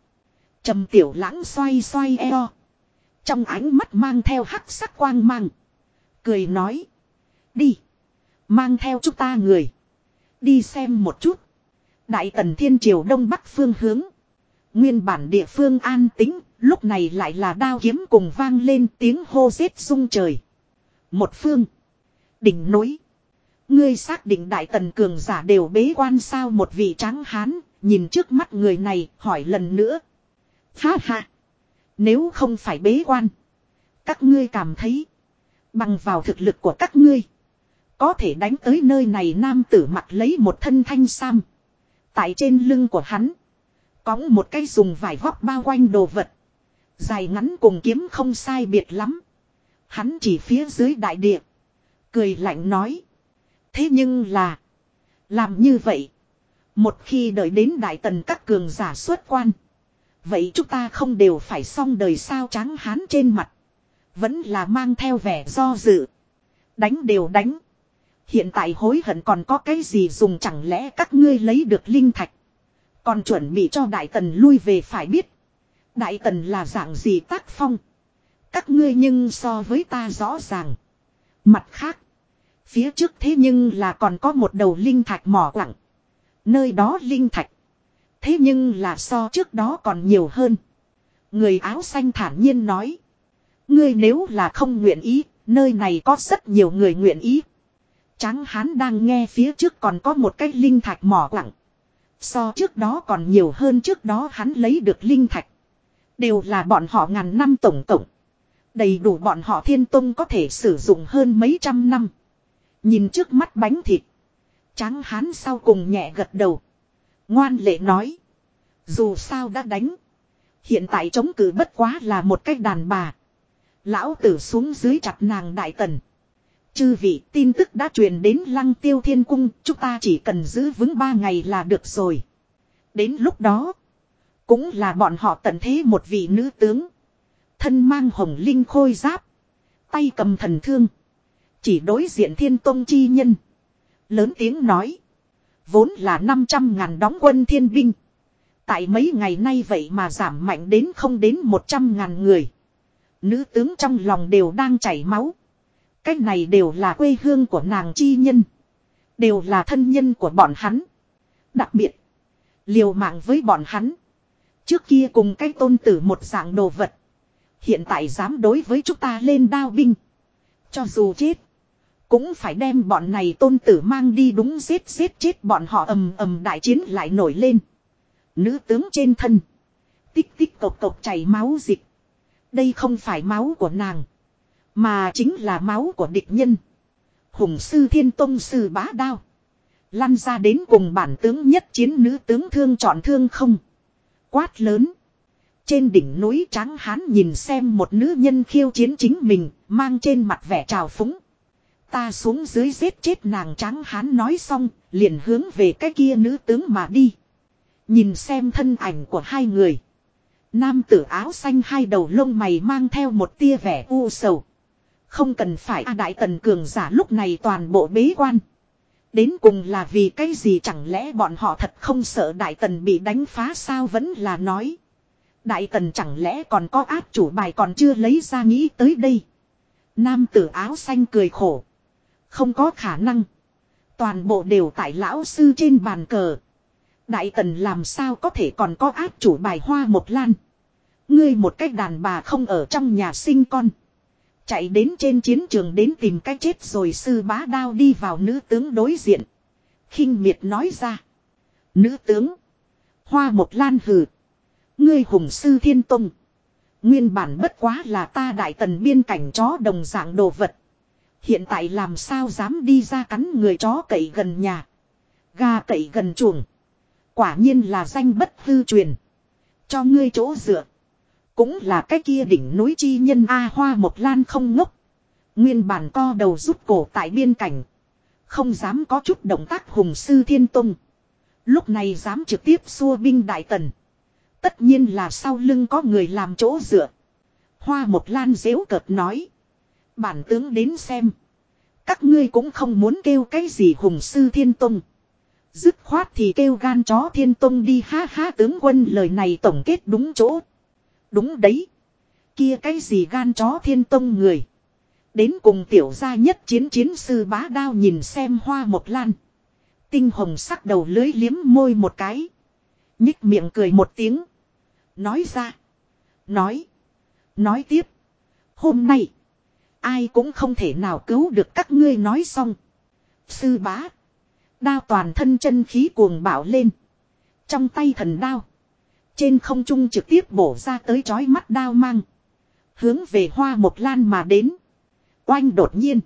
Trầm tiểu lãng xoay xoay eo. Trong ánh mắt mang theo hắc sắc quang mang. Cười nói. Đi. Mang theo chúng ta người. Đi xem một chút. Đại tần thiên triều đông bắc phương hướng. Nguyên bản địa phương an tính, lúc này lại là đao kiếm cùng vang lên tiếng hô rết sung trời. Một phương. Đỉnh núi. Ngươi xác định đại tần cường giả đều bế quan sao một vị trắng hán, nhìn trước mắt người này, hỏi lần nữa. Ha ha. Nếu không phải bế quan. Các ngươi cảm thấy. Bằng vào thực lực của các ngươi. Có thể đánh tới nơi này nam tử mặt lấy một thân thanh sam. Tại trên lưng của hắn. Có một cây dùng vải vóc bao quanh đồ vật. Dài ngắn cùng kiếm không sai biệt lắm. Hắn chỉ phía dưới đại địa. Cười lạnh nói. Thế nhưng là. Làm như vậy. Một khi đợi đến đại tần các cường giả xuất quan. Vậy chúng ta không đều phải xong đời sao trắng hán trên mặt. Vẫn là mang theo vẻ do dự. Đánh đều đánh. Hiện tại hối hận còn có cái gì dùng chẳng lẽ các ngươi lấy được linh thạch. Còn chuẩn bị cho đại tần lui về phải biết. Đại tần là dạng gì tác phong. Các ngươi nhưng so với ta rõ ràng. Mặt khác. Phía trước thế nhưng là còn có một đầu linh thạch mỏ quặng. Nơi đó linh thạch. Thế nhưng là so trước đó còn nhiều hơn. Người áo xanh thản nhiên nói. Ngươi nếu là không nguyện ý, nơi này có rất nhiều người nguyện ý. Tráng hán đang nghe phía trước còn có một cái linh thạch mỏ quặng. So trước đó còn nhiều hơn trước đó hắn lấy được linh thạch. Đều là bọn họ ngàn năm tổng tổng. Đầy đủ bọn họ thiên tông có thể sử dụng hơn mấy trăm năm. Nhìn trước mắt bánh thịt. Tráng hán sau cùng nhẹ gật đầu. Ngoan lệ nói. Dù sao đã đánh. Hiện tại chống cử bất quá là một cách đàn bà. Lão tử xuống dưới chặt nàng đại tần. Chư vị, tin tức đã truyền đến lăng tiêu thiên cung. Chúng ta chỉ cần giữ vững ba ngày là được rồi. Đến lúc đó. Cũng là bọn họ tận thế một vị nữ tướng. Thân mang hồng linh khôi giáp. Tay cầm thần thương. Chỉ đối diện thiên tông chi nhân. Lớn tiếng nói. Vốn là 500 ngàn đóng quân thiên binh. Tại mấy ngày nay vậy mà giảm mạnh đến không đến 100 ngàn người. Nữ tướng trong lòng đều đang chảy máu. Cách này đều là quê hương của nàng chi nhân. Đều là thân nhân của bọn hắn. Đặc biệt. Liều mạng với bọn hắn. Trước kia cùng cái tôn tử một dạng đồ vật. Hiện tại dám đối với chúng ta lên đao binh. Cho dù chết. Cũng phải đem bọn này tôn tử mang đi đúng giết giết chết bọn họ ầm ầm đại chiến lại nổi lên. Nữ tướng trên thân. Tích tích cộc cộc chảy máu dịch. Đây không phải máu của nàng. Mà chính là máu của địch nhân. Hùng sư thiên tông sư bá đao. Lăn ra đến cùng bản tướng nhất chiến nữ tướng thương chọn thương không. Quát lớn. Trên đỉnh núi trắng hán nhìn xem một nữ nhân khiêu chiến chính mình, mang trên mặt vẻ trào phúng. Ta xuống dưới giết chết nàng trắng hán nói xong, liền hướng về cái kia nữ tướng mà đi. Nhìn xem thân ảnh của hai người. Nam tử áo xanh hai đầu lông mày mang theo một tia vẻ u sầu. Không cần phải A Đại Tần cường giả lúc này toàn bộ bế quan. Đến cùng là vì cái gì chẳng lẽ bọn họ thật không sợ Đại Tần bị đánh phá sao vẫn là nói. Đại Tần chẳng lẽ còn có áp chủ bài còn chưa lấy ra nghĩ tới đây. Nam tử áo xanh cười khổ. Không có khả năng. Toàn bộ đều tại lão sư trên bàn cờ. Đại tần làm sao có thể còn có áp chủ bài hoa một lan. Ngươi một cách đàn bà không ở trong nhà sinh con. Chạy đến trên chiến trường đến tìm cách chết rồi sư bá đao đi vào nữ tướng đối diện. khinh miệt nói ra. Nữ tướng. Hoa một lan hừ. Ngươi hùng sư thiên tông. Nguyên bản bất quá là ta đại tần biên cảnh chó đồng dạng đồ vật. Hiện tại làm sao dám đi ra cắn người chó cậy gần nhà. Gà cậy gần chuồng. Quả nhiên là danh bất hư truyền. Cho ngươi chỗ dựa. Cũng là cái kia đỉnh núi chi nhân A hoa một lan không ngốc. Nguyên bản co đầu rút cổ tại biên cảnh. Không dám có chút động tác hùng sư thiên tung. Lúc này dám trực tiếp xua binh đại tần. Tất nhiên là sau lưng có người làm chỗ dựa. Hoa một lan dễu cợt nói. Bản tướng đến xem. Các ngươi cũng không muốn kêu cái gì hùng sư thiên tông. Dứt khoát thì kêu gan chó thiên tông đi, ha ha, tướng quân, lời này tổng kết đúng chỗ. Đúng đấy. Kia cái gì gan chó thiên tông người. Đến cùng tiểu gia nhất chiến chiến sư bá đao nhìn xem hoa một lan. Tinh hồng sắc đầu lưới liếm môi một cái. Nhích miệng cười một tiếng. Nói ra. Nói. Nói tiếp. Hôm nay. Ai cũng không thể nào cứu được các ngươi nói xong. Sư bá. Đao toàn thân chân khí cuồng bạo lên. Trong tay thần đao. Trên không trung trực tiếp bổ ra tới chói mắt đao mang. Hướng về hoa một lan mà đến. Oanh đột nhiên.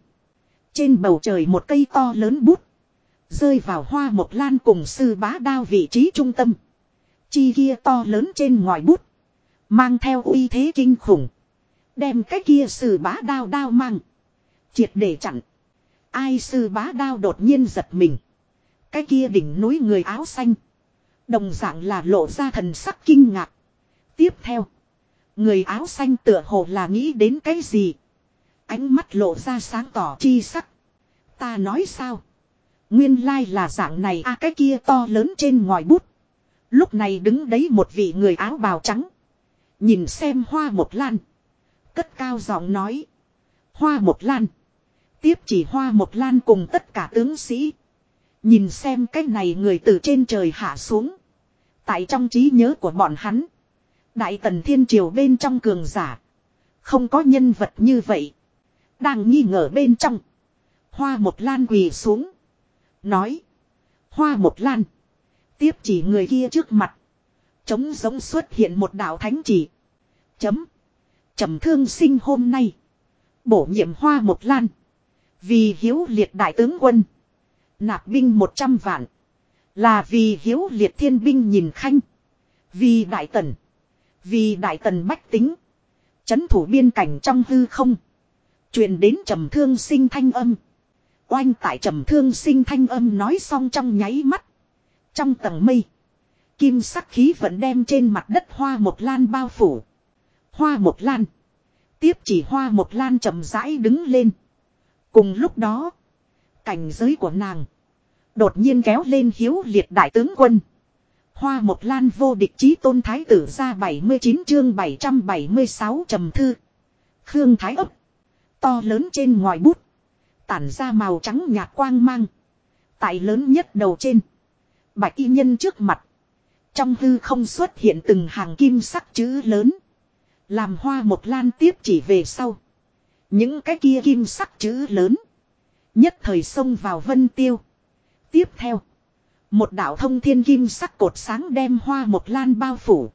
Trên bầu trời một cây to lớn bút. Rơi vào hoa một lan cùng sư bá đao vị trí trung tâm. Chi kia to lớn trên ngòi bút. Mang theo uy thế kinh khủng. Đem cái kia sư bá đao đao mang. Triệt để chặn. Ai sư bá đao đột nhiên giật mình. Cái kia đỉnh núi người áo xanh. Đồng dạng là lộ ra thần sắc kinh ngạc. Tiếp theo. Người áo xanh tựa hồ là nghĩ đến cái gì. Ánh mắt lộ ra sáng tỏ chi sắc. Ta nói sao. Nguyên lai là dạng này a à, cái kia to lớn trên ngòi bút. Lúc này đứng đấy một vị người áo bào trắng. Nhìn xem hoa một lan. Cất cao giọng nói. Hoa một lan. Tiếp chỉ hoa một lan cùng tất cả tướng sĩ. Nhìn xem cái này người từ trên trời hạ xuống. Tại trong trí nhớ của bọn hắn. Đại tần thiên triều bên trong cường giả. Không có nhân vật như vậy. Đang nghi ngờ bên trong. Hoa một lan quỳ xuống. Nói. Hoa một lan. Tiếp chỉ người kia trước mặt. chống giống xuất hiện một đạo thánh chỉ. Chấm. trầm thương sinh hôm nay. Bổ nhiệm hoa một lan. Vì hiếu liệt đại tướng quân. Nạp binh một trăm vạn. Là vì hiếu liệt thiên binh nhìn khanh. Vì đại tần. Vì đại tần bách tính. Chấn thủ biên cảnh trong hư không. truyền đến trầm thương sinh thanh âm. Oanh tại trầm thương sinh thanh âm nói xong trong nháy mắt. Trong tầng mây. Kim sắc khí vẫn đem trên mặt đất hoa một lan bao phủ. Hoa một lan. Tiếp chỉ hoa một lan chậm rãi đứng lên. Cùng lúc đó. Cảnh giới của nàng. Đột nhiên kéo lên hiếu liệt đại tướng quân. Hoa một lan vô địch chí tôn thái tử ra 79 chương 776 trầm thư. Khương thái ấp. To lớn trên ngòi bút. Tản ra màu trắng nhạt quang mang. Tại lớn nhất đầu trên. Bạch y nhân trước mặt. Trong hư không xuất hiện từng hàng kim sắc chữ lớn. Làm hoa một lan tiếp chỉ về sau. Những cái kia kim sắc chữ lớn. Nhất thời xông vào vân tiêu. Tiếp theo. Một đạo thông thiên kim sắc cột sáng đem hoa một lan bao phủ.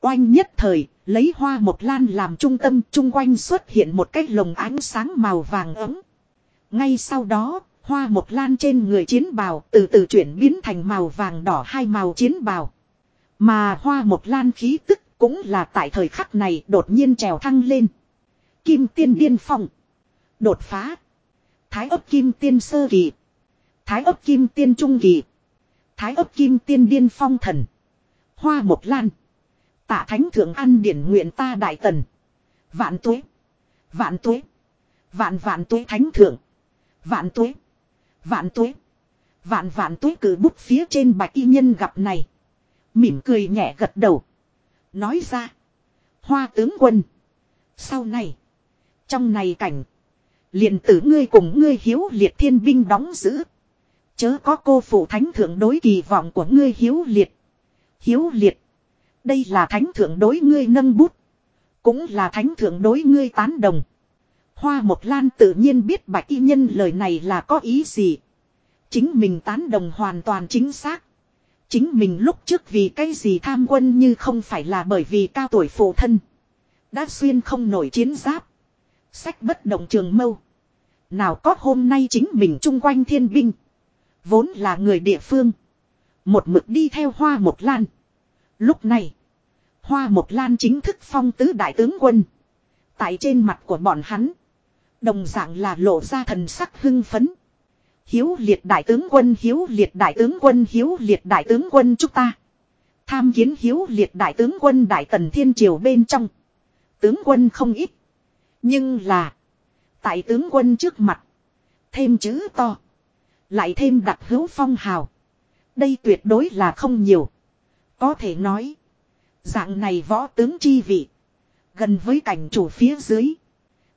Oanh nhất thời, lấy hoa một lan làm trung tâm chung quanh xuất hiện một cái lồng ánh sáng màu vàng ấm. Ngay sau đó, hoa một lan trên người chiến bào từ từ chuyển biến thành màu vàng đỏ hai màu chiến bào. Mà hoa một lan khí tức cũng là tại thời khắc này đột nhiên trèo thăng lên. Kim tiên điên phong. Đột phá. Thái ấp kim tiên sơ kỳ. Thái ấp kim tiên trung kỳ. Thái ấp kim tiên điên phong thần. Hoa một lan. Tạ thánh thượng ăn điển nguyện ta đại tần. Vạn tuế. Vạn tuế. Vạn vạn tuế thánh thượng. Vạn tuế. Vạn tuế. Vạn vạn tuế cử bút phía trên bạch y nhân gặp này. Mỉm cười nhẹ gật đầu. Nói ra. Hoa tướng quân. Sau này. Trong này cảnh liền tử ngươi cùng ngươi hiếu liệt thiên binh đóng giữ. Chớ có cô phụ thánh thượng đối kỳ vọng của ngươi hiếu liệt. Hiếu liệt. Đây là thánh thượng đối ngươi nâng bút. Cũng là thánh thượng đối ngươi tán đồng. Hoa một lan tự nhiên biết bạch y nhân lời này là có ý gì. Chính mình tán đồng hoàn toàn chính xác. Chính mình lúc trước vì cái gì tham quân như không phải là bởi vì cao tuổi phụ thân. Đã xuyên không nổi chiến giáp. Sách bất động trường mâu. Nào có hôm nay chính mình chung quanh thiên binh. Vốn là người địa phương. Một mực đi theo hoa một lan. Lúc này. Hoa một lan chính thức phong tứ đại tướng quân. Tại trên mặt của bọn hắn. Đồng dạng là lộ ra thần sắc hưng phấn. Hiếu liệt đại tướng quân, hiếu liệt đại tướng quân, hiếu liệt đại tướng quân chúng ta. Tham kiến hiếu liệt đại tướng quân đại tần thiên triều bên trong. Tướng quân không ít. Nhưng là. Tại tướng quân trước mặt. Thêm chữ to. Lại thêm đặc hữu phong hào. Đây tuyệt đối là không nhiều. Có thể nói. Dạng này võ tướng chi vị. Gần với cảnh chủ phía dưới.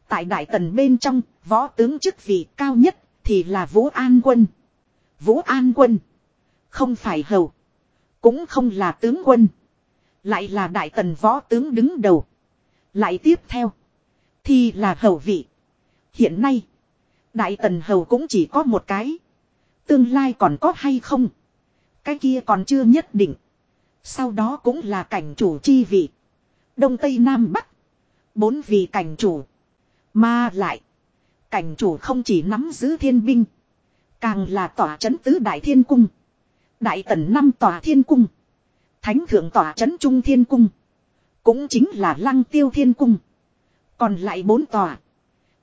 Tại đại tần bên trong, võ tướng chức vị cao nhất thì là Vũ An Quân. Vũ An Quân. Không phải hầu. Cũng không là tướng quân. Lại là đại tần võ tướng đứng đầu. Lại tiếp theo. Thì là hầu vị. Hiện nay. Đại tần hầu cũng chỉ có một cái. Tương lai còn có hay không. Cái kia còn chưa nhất định. Sau đó cũng là cảnh chủ chi vị. Đông Tây Nam Bắc. Bốn vị cảnh chủ. Mà lại. Cảnh chủ không chỉ nắm giữ thiên binh. Càng là tỏa chấn tứ đại thiên cung. Đại tần năm tòa thiên cung. Thánh thượng tỏa chấn trung thiên cung. Cũng chính là lăng tiêu thiên cung. Còn lại bốn tòa.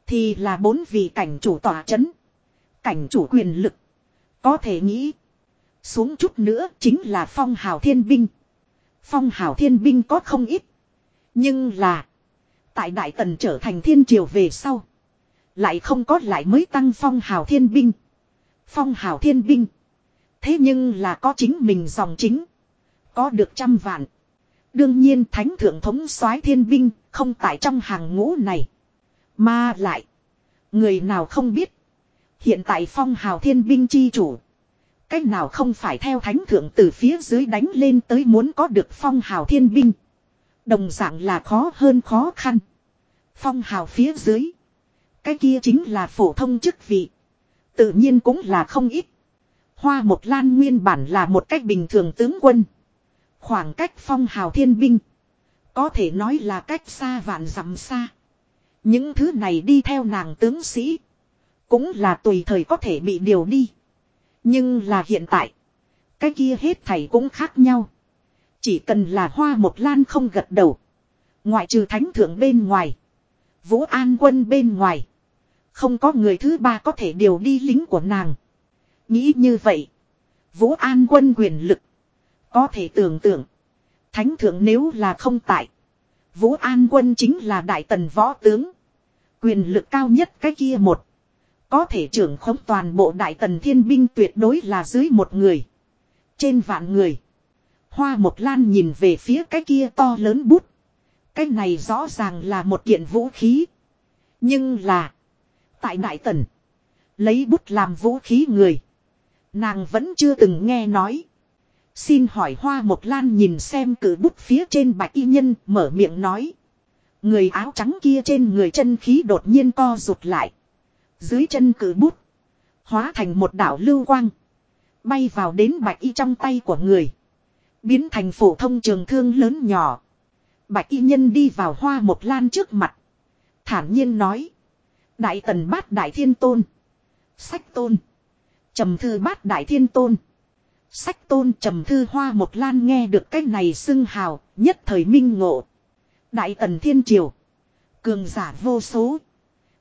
Thì là bốn vị cảnh chủ tỏa chấn. Cảnh chủ quyền lực. Có thể nghĩ. Xuống chút nữa chính là phong hào thiên binh. Phong hào thiên binh có không ít. Nhưng là. Tại Đại Tần trở thành thiên triều về sau. Lại không có lại mới tăng phong hào thiên binh. Phong hào thiên binh. Thế nhưng là có chính mình dòng chính. Có được trăm vạn. Đương nhiên thánh thượng thống soái thiên binh không tại trong hàng ngũ này. Mà lại. Người nào không biết. Hiện tại phong hào thiên binh chi chủ. Cách nào không phải theo thánh thượng từ phía dưới đánh lên tới muốn có được phong hào thiên binh. Đồng dạng là khó hơn khó khăn. Phong hào phía dưới. Cái kia chính là phổ thông chức vị. Tự nhiên cũng là không ít. Hoa một lan nguyên bản là một cách bình thường tướng quân. Khoảng cách phong hào thiên binh. Có thể nói là cách xa vạn dặm xa. Những thứ này đi theo nàng tướng sĩ. Cũng là tùy thời có thể bị điều đi. Nhưng là hiện tại. Cái kia hết thảy cũng khác nhau. Chỉ cần là hoa một lan không gật đầu. Ngoại trừ thánh thượng bên ngoài. Vũ An quân bên ngoài. Không có người thứ ba có thể điều đi lính của nàng. Nghĩ như vậy. Vũ An quân quyền lực. Có thể tưởng tượng. Thánh thượng nếu là không tại. Vũ An quân chính là đại tần võ tướng. Quyền lực cao nhất cái kia một. Có thể trưởng khống toàn bộ đại tần thiên binh tuyệt đối là dưới một người. Trên vạn người. Hoa một lan nhìn về phía cái kia to lớn bút. Cái này rõ ràng là một kiện vũ khí. Nhưng là. Tại Đại Tần. Lấy bút làm vũ khí người. Nàng vẫn chưa từng nghe nói. Xin hỏi hoa một lan nhìn xem cử bút phía trên bạch y nhân, mở miệng nói. Người áo trắng kia trên người chân khí đột nhiên co rụt lại. Dưới chân cử bút. Hóa thành một đảo lưu quang. Bay vào đến bạch y trong tay của người. Biến thành phổ thông trường thương lớn nhỏ. Bạch y nhân đi vào hoa một lan trước mặt. Thản nhiên nói. Đại tần bát đại thiên tôn. Sách tôn. trầm thư bát đại thiên tôn. Sách tôn trầm thư hoa một lan nghe được cái này xưng hào, nhất thời minh ngộ. Đại tần thiên triều. Cường giả vô số.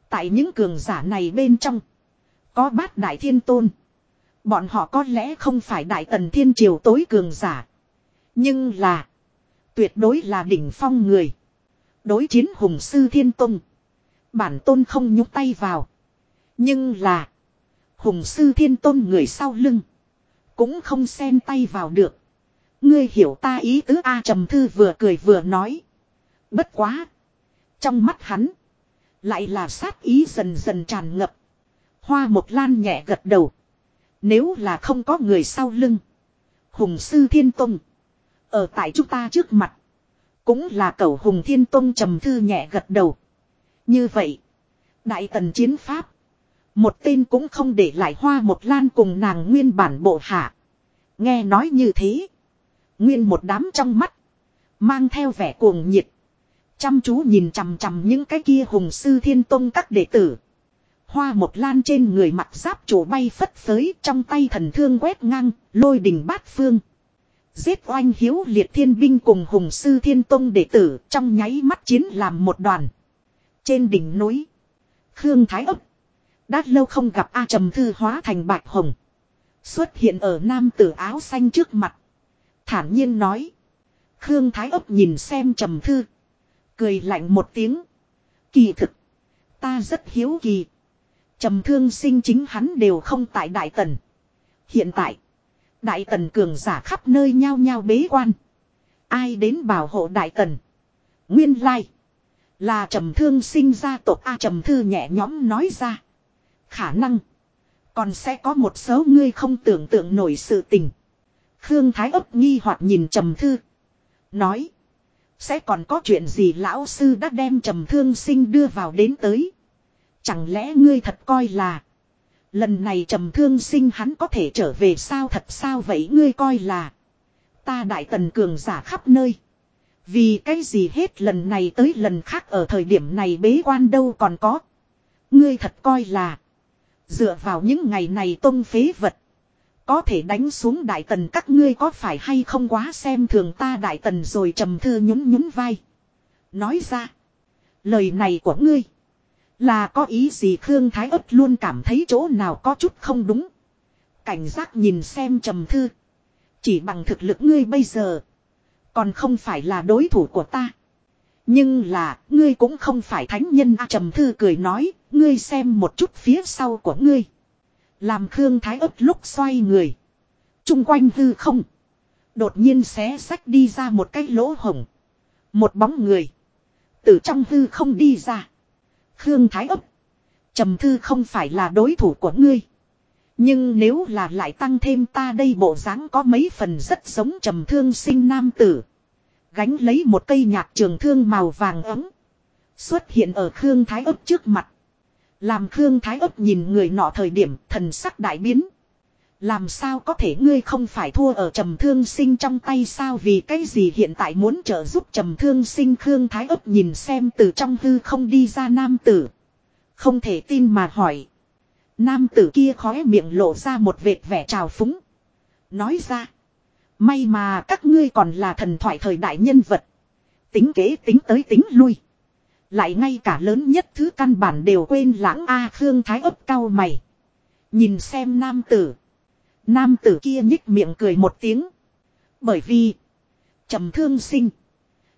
Tại những cường giả này bên trong. Có bát đại thiên tôn. Bọn họ có lẽ không phải đại tần thiên triều tối cường giả. Nhưng là. Tuyệt đối là đỉnh phong người. Đối chiến hùng sư thiên tông. Bản tôn không nhúc tay vào. Nhưng là. Hùng sư thiên tôn người sau lưng. Cũng không xen tay vào được. Ngươi hiểu ta ý tứ A trầm thư vừa cười vừa nói. Bất quá. Trong mắt hắn. Lại là sát ý dần dần tràn ngập. Hoa một lan nhẹ gật đầu. Nếu là không có người sau lưng. Hùng sư thiên tông. Ở tại chúng ta trước mặt. Cũng là cẩu hùng thiên tông trầm thư nhẹ gật đầu. Như vậy. Đại tần chiến pháp. Một tên cũng không để lại hoa một lan cùng nàng nguyên bản bộ hạ. Nghe nói như thế. Nguyên một đám trong mắt. Mang theo vẻ cuồng nhiệt. Chăm chú nhìn chằm chằm những cái kia hùng sư thiên tông các đệ tử. Hoa một lan trên người mặt giáp chủ bay phất phới trong tay thần thương quét ngang, lôi đình bát phương. Giết oanh hiếu liệt thiên binh cùng hùng sư thiên tông đệ tử trong nháy mắt chiến làm một đoàn. Trên đỉnh núi. Khương Thái ấp. Đã lâu không gặp A trầm thư hóa thành bạch hồng. Xuất hiện ở nam tử áo xanh trước mặt. Thản nhiên nói. Khương Thái ấp nhìn xem trầm thư. Cười lạnh một tiếng. Kỳ thực. Ta rất hiếu kỳ. Trầm thương sinh chính hắn đều không tại Đại Tần. Hiện tại. Đại Tần cường giả khắp nơi nhao nhao bế quan. Ai đến bảo hộ Đại Tần. Nguyên lai. Là trầm thương sinh ra tộc A trầm thư nhẹ nhõm nói ra. Khả năng. Còn sẽ có một số ngươi không tưởng tượng nổi sự tình. Khương Thái ấp nghi hoặc nhìn trầm thư. Nói. Sẽ còn có chuyện gì lão sư đã đem trầm thương sinh đưa vào đến tới. Chẳng lẽ ngươi thật coi là. Lần này trầm thương sinh hắn có thể trở về sao thật sao vậy ngươi coi là. Ta đại tần cường giả khắp nơi. Vì cái gì hết lần này tới lần khác ở thời điểm này bế quan đâu còn có. Ngươi thật coi là. Dựa vào những ngày này tông phế vật. Có thể đánh xuống đại tần các ngươi có phải hay không quá xem thường ta đại tần rồi trầm thư nhún nhún vai. Nói ra. Lời này của ngươi. Là có ý gì Khương Thái ấp luôn cảm thấy chỗ nào có chút không đúng. Cảnh giác nhìn xem trầm thư. Chỉ bằng thực lực ngươi bây giờ. Còn không phải là đối thủ của ta. Nhưng là, ngươi cũng không phải thánh nhân a trầm thư cười nói, ngươi xem một chút phía sau của ngươi. Làm Khương Thái ấp lúc xoay người. Trung quanh hư không. Đột nhiên xé sách đi ra một cái lỗ hổng. Một bóng người. Từ trong hư không đi ra. Khương Thái ấp. Trầm thư không phải là đối thủ của ngươi. Nhưng nếu là lại tăng thêm ta đây bộ dáng có mấy phần rất giống trầm thương sinh nam tử. Gánh lấy một cây nhạc trường thương màu vàng ấm. Xuất hiện ở Khương Thái ấp trước mặt. Làm Khương Thái ấp nhìn người nọ thời điểm, thần sắc đại biến. Làm sao có thể ngươi không phải thua ở trầm thương sinh trong tay sao vì cái gì hiện tại muốn trợ giúp trầm thương sinh Khương Thái ấp nhìn xem từ trong hư không đi ra nam tử. Không thể tin mà hỏi. Nam tử kia khóe miệng lộ ra một vệt vẻ trào phúng. Nói ra. May mà các ngươi còn là thần thoại thời đại nhân vật. Tính kế tính tới tính lui. Lại ngay cả lớn nhất thứ căn bản đều quên lãng A Khương Thái ấp cao mày. Nhìn xem nam tử. Nam tử kia nhích miệng cười một tiếng. Bởi vì. trầm thương sinh.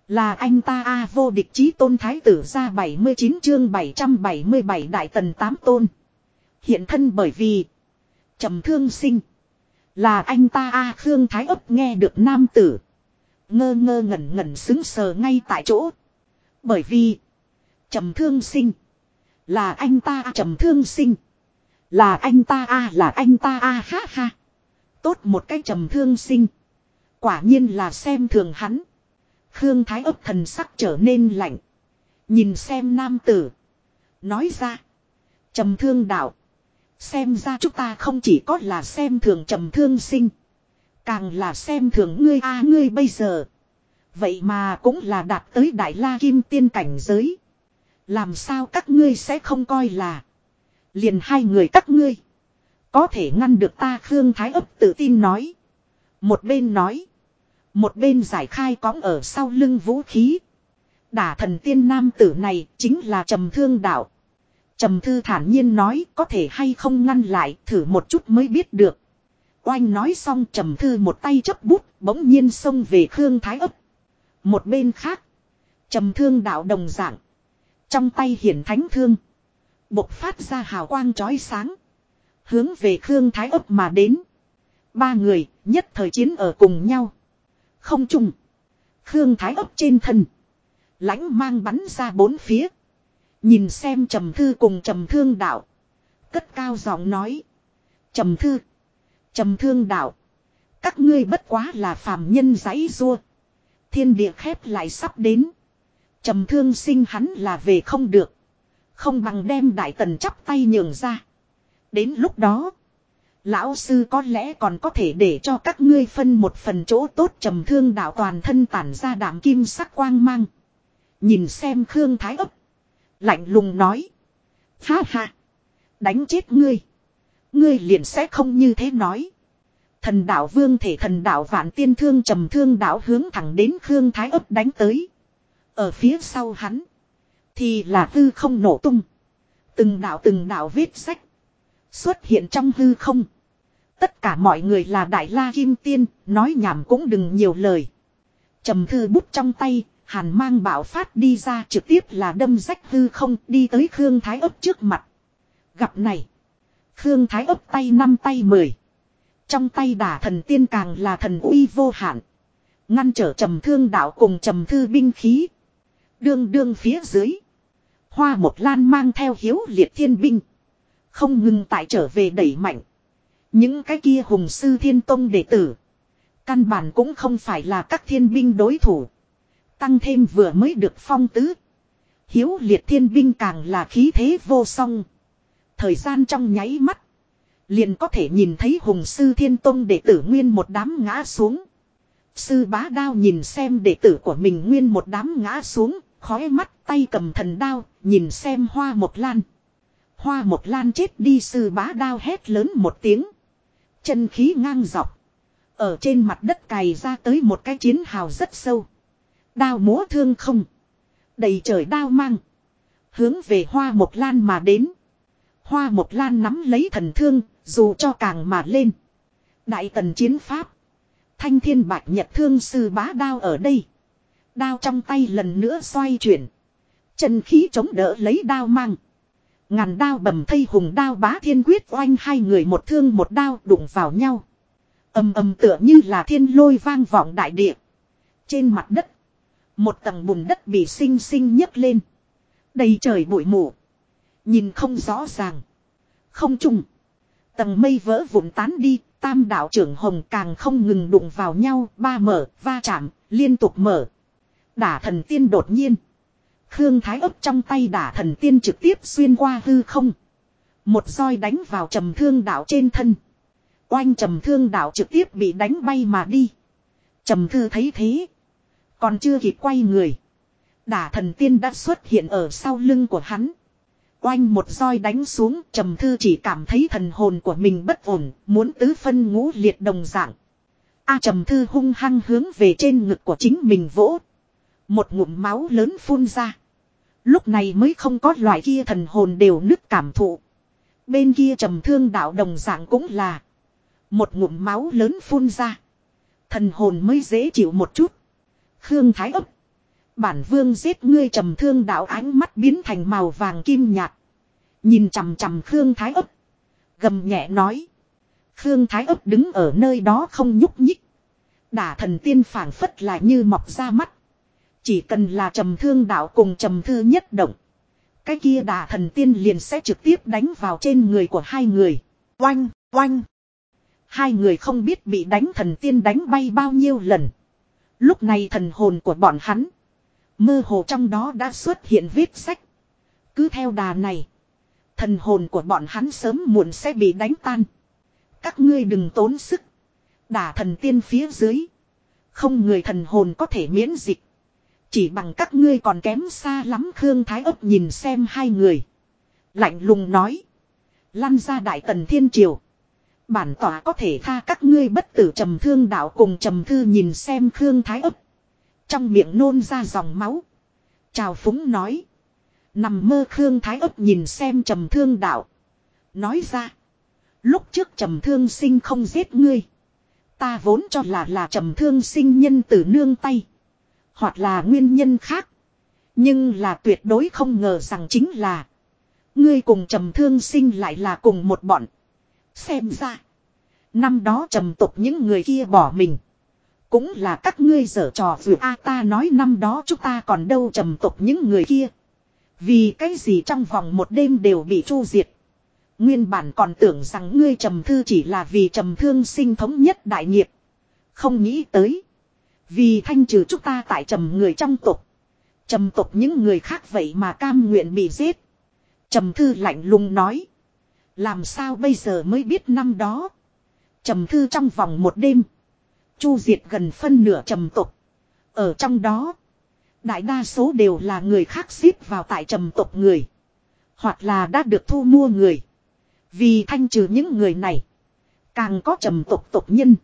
Là anh ta A vô địch chí tôn thái tử ra 79 chương 777 đại tần tám tôn. Hiện thân bởi vì. trầm thương sinh. Là anh ta A Khương Thái ấp nghe được nam tử. Ngơ ngơ ngẩn ngẩn xứng sờ ngay tại chỗ. Bởi vì. trầm thương sinh. Là anh ta trầm thương sinh. Là anh ta a, là anh ta a, ha ha. Tốt một cái trầm thương sinh. Quả nhiên là xem thường hắn. Khương Thái ấp thần sắc trở nên lạnh. Nhìn xem nam tử. Nói ra. Trầm thương đạo. Xem ra chúng ta không chỉ có là xem thường trầm thương sinh. Càng là xem thường ngươi a ngươi bây giờ. Vậy mà cũng là đạt tới đại la kim tiên cảnh giới. Làm sao các ngươi sẽ không coi là. Liền hai người các ngươi. Có thể ngăn được ta Khương Thái ấp tự tin nói. Một bên nói. Một bên giải khai cõng ở sau lưng vũ khí. Đả thần tiên nam tử này chính là trầm thương đạo. Trầm thư thản nhiên nói, có thể hay không ngăn lại, thử một chút mới biết được. Oanh nói xong, trầm thư một tay chấp bút, bỗng nhiên xông về Khương Thái ấp. Một bên khác. trầm thương đạo đồng dạng. Trong tay hiển thánh thương. Bộc phát ra hào quang chói sáng. Hướng về Khương Thái ấp mà đến. Ba người, nhất thời chiến ở cùng nhau. Không chung. Khương Thái ấp trên thân. lãnh mang bắn ra bốn phía. Nhìn xem trầm thư cùng trầm thương đạo. Cất cao giọng nói. Trầm thư. Trầm thương đạo. Các ngươi bất quá là phàm nhân giấy rua. Thiên địa khép lại sắp đến. Trầm thương sinh hắn là về không được. Không bằng đem đại tần chắp tay nhường ra. Đến lúc đó. Lão sư có lẽ còn có thể để cho các ngươi phân một phần chỗ tốt trầm thương đạo toàn thân tản ra đảm kim sắc quang mang. Nhìn xem Khương Thái ấp. Lạnh lùng nói. Ha ha. Đánh chết ngươi. Ngươi liền sẽ không như thế nói. Thần đạo vương thể thần đạo vạn tiên thương trầm thương đạo hướng thẳng đến Khương Thái ấp đánh tới. Ở phía sau hắn. Thì là hư không nổ tung. Từng đạo từng đạo viết sách. Xuất hiện trong hư không. Tất cả mọi người là đại la kim tiên. Nói nhảm cũng đừng nhiều lời. trầm thư bút trong tay. Hàn mang bảo phát đi ra trực tiếp là đâm rách hư không đi tới Khương Thái ấp trước mặt. Gặp này. Khương Thái ấp tay năm tay mười. Trong tay đả thần tiên càng là thần uy vô hạn. Ngăn trở trầm thương đạo cùng trầm thư binh khí. Đương đương phía dưới. Hoa một lan mang theo hiếu liệt thiên binh. Không ngừng tại trở về đẩy mạnh. Những cái kia hùng sư thiên tông đệ tử. Căn bản cũng không phải là các thiên binh đối thủ. Tăng thêm vừa mới được phong tứ. Hiếu liệt thiên binh càng là khí thế vô song. Thời gian trong nháy mắt. Liền có thể nhìn thấy hùng sư thiên tông đệ tử nguyên một đám ngã xuống. Sư bá đao nhìn xem đệ tử của mình nguyên một đám ngã xuống, khói mắt tay cầm thần đao, nhìn xem hoa một lan. Hoa một lan chết đi sư bá đao hét lớn một tiếng. Chân khí ngang dọc. Ở trên mặt đất cày ra tới một cái chiến hào rất sâu. Đao múa thương không. Đầy trời đao mang. Hướng về hoa một lan mà đến. Hoa một lan nắm lấy thần thương, dù cho càng mà lên. Đại tần chiến pháp. Thanh thiên bạch nhật thương sư bá đao ở đây. Đao trong tay lần nữa xoay chuyển. Chân khí chống đỡ lấy đao mang. Ngàn đao bầm thây hùng đao bá thiên quyết oanh hai người một thương một đao đụng vào nhau. âm âm tựa như là thiên lôi vang vọng đại địa. Trên mặt đất. Một tầng bùn đất bị sinh sinh nhấc lên. Đầy trời bụi mù. Nhìn không rõ ràng. Không trùng. Tầng mây vỡ vụn tán đi, tam đạo trưởng hồng càng không ngừng đụng vào nhau, ba mở, va chạm, liên tục mở. Đả thần tiên đột nhiên. Khương Thái ấp trong tay đả thần tiên trực tiếp xuyên qua hư không. Một roi đánh vào trầm thương đạo trên thân. Oanh trầm thương đạo trực tiếp bị đánh bay mà đi. Trầm thư thấy thế. Còn chưa kịp quay người. Đả thần tiên đã xuất hiện ở sau lưng của hắn. Oanh một roi đánh xuống trầm thư chỉ cảm thấy thần hồn của mình bất ổn, muốn tứ phân ngũ liệt đồng dạng. A trầm thư hung hăng hướng về trên ngực của chính mình vỗ. Một ngụm máu lớn phun ra. Lúc này mới không có loại kia thần hồn đều nứt cảm thụ. Bên kia trầm thương đạo đồng dạng cũng là. Một ngụm máu lớn phun ra. Thần hồn mới dễ chịu một chút. Khương Thái ấp. Bản vương giết ngươi trầm thương đạo ánh mắt biến thành màu vàng kim nhạt. Nhìn chằm chằm Khương Thái ấp. Gầm nhẹ nói. Khương Thái ấp đứng ở nơi đó không nhúc nhích. Đả thần tiên phảng phất lại như mọc ra mắt. Chỉ cần là trầm thương đạo cùng trầm thư nhất động. Cái kia đả thần tiên liền sẽ trực tiếp đánh vào trên người của hai người. Oanh, oanh. Hai người không biết bị đánh thần tiên đánh bay bao nhiêu lần. Lúc này thần hồn của bọn hắn. Mơ hồ trong đó đã xuất hiện vết sách. Cứ theo đà này. Thần hồn của bọn hắn sớm muộn sẽ bị đánh tan. Các ngươi đừng tốn sức. Đả thần tiên phía dưới. Không người thần hồn có thể miễn dịch. Chỉ bằng các ngươi còn kém xa lắm, Khương Thái ấp nhìn xem hai người. Lạnh lùng nói. Lăn ra đại tần thiên triều. Bản tỏa có thể tha các ngươi bất tử trầm thương đạo cùng trầm thư nhìn xem Khương Thái ấp. Trong miệng nôn ra dòng máu. Chào phúng nói. Nằm mơ Khương Thái ấp nhìn xem trầm thương đạo. Nói ra. Lúc trước trầm thương sinh không giết ngươi. Ta vốn cho là là trầm thương sinh nhân từ nương tay. Hoặc là nguyên nhân khác. Nhưng là tuyệt đối không ngờ rằng chính là. Ngươi cùng trầm thương sinh lại là cùng một bọn. Xem ra. Năm đó trầm tục những người kia bỏ mình. Cũng là các ngươi dở trò vừa a ta nói năm đó chúng ta còn đâu trầm tục những người kia. Vì cái gì trong vòng một đêm đều bị chu diệt. Nguyên bản còn tưởng rằng ngươi trầm thư chỉ là vì trầm thương sinh thống nhất đại nghiệp. Không nghĩ tới. Vì thanh trừ chúng ta tại trầm người trong tục. Trầm tục những người khác vậy mà cam nguyện bị giết. Trầm thư lạnh lùng nói. Làm sao bây giờ mới biết năm đó. Trầm thư trong vòng một đêm. Chu diệt gần phân nửa trầm tục. Ở trong đó. Đại đa số đều là người khác xếp vào tại trầm tục người. Hoặc là đã được thu mua người. Vì thanh trừ những người này. Càng có trầm tục tục nhân.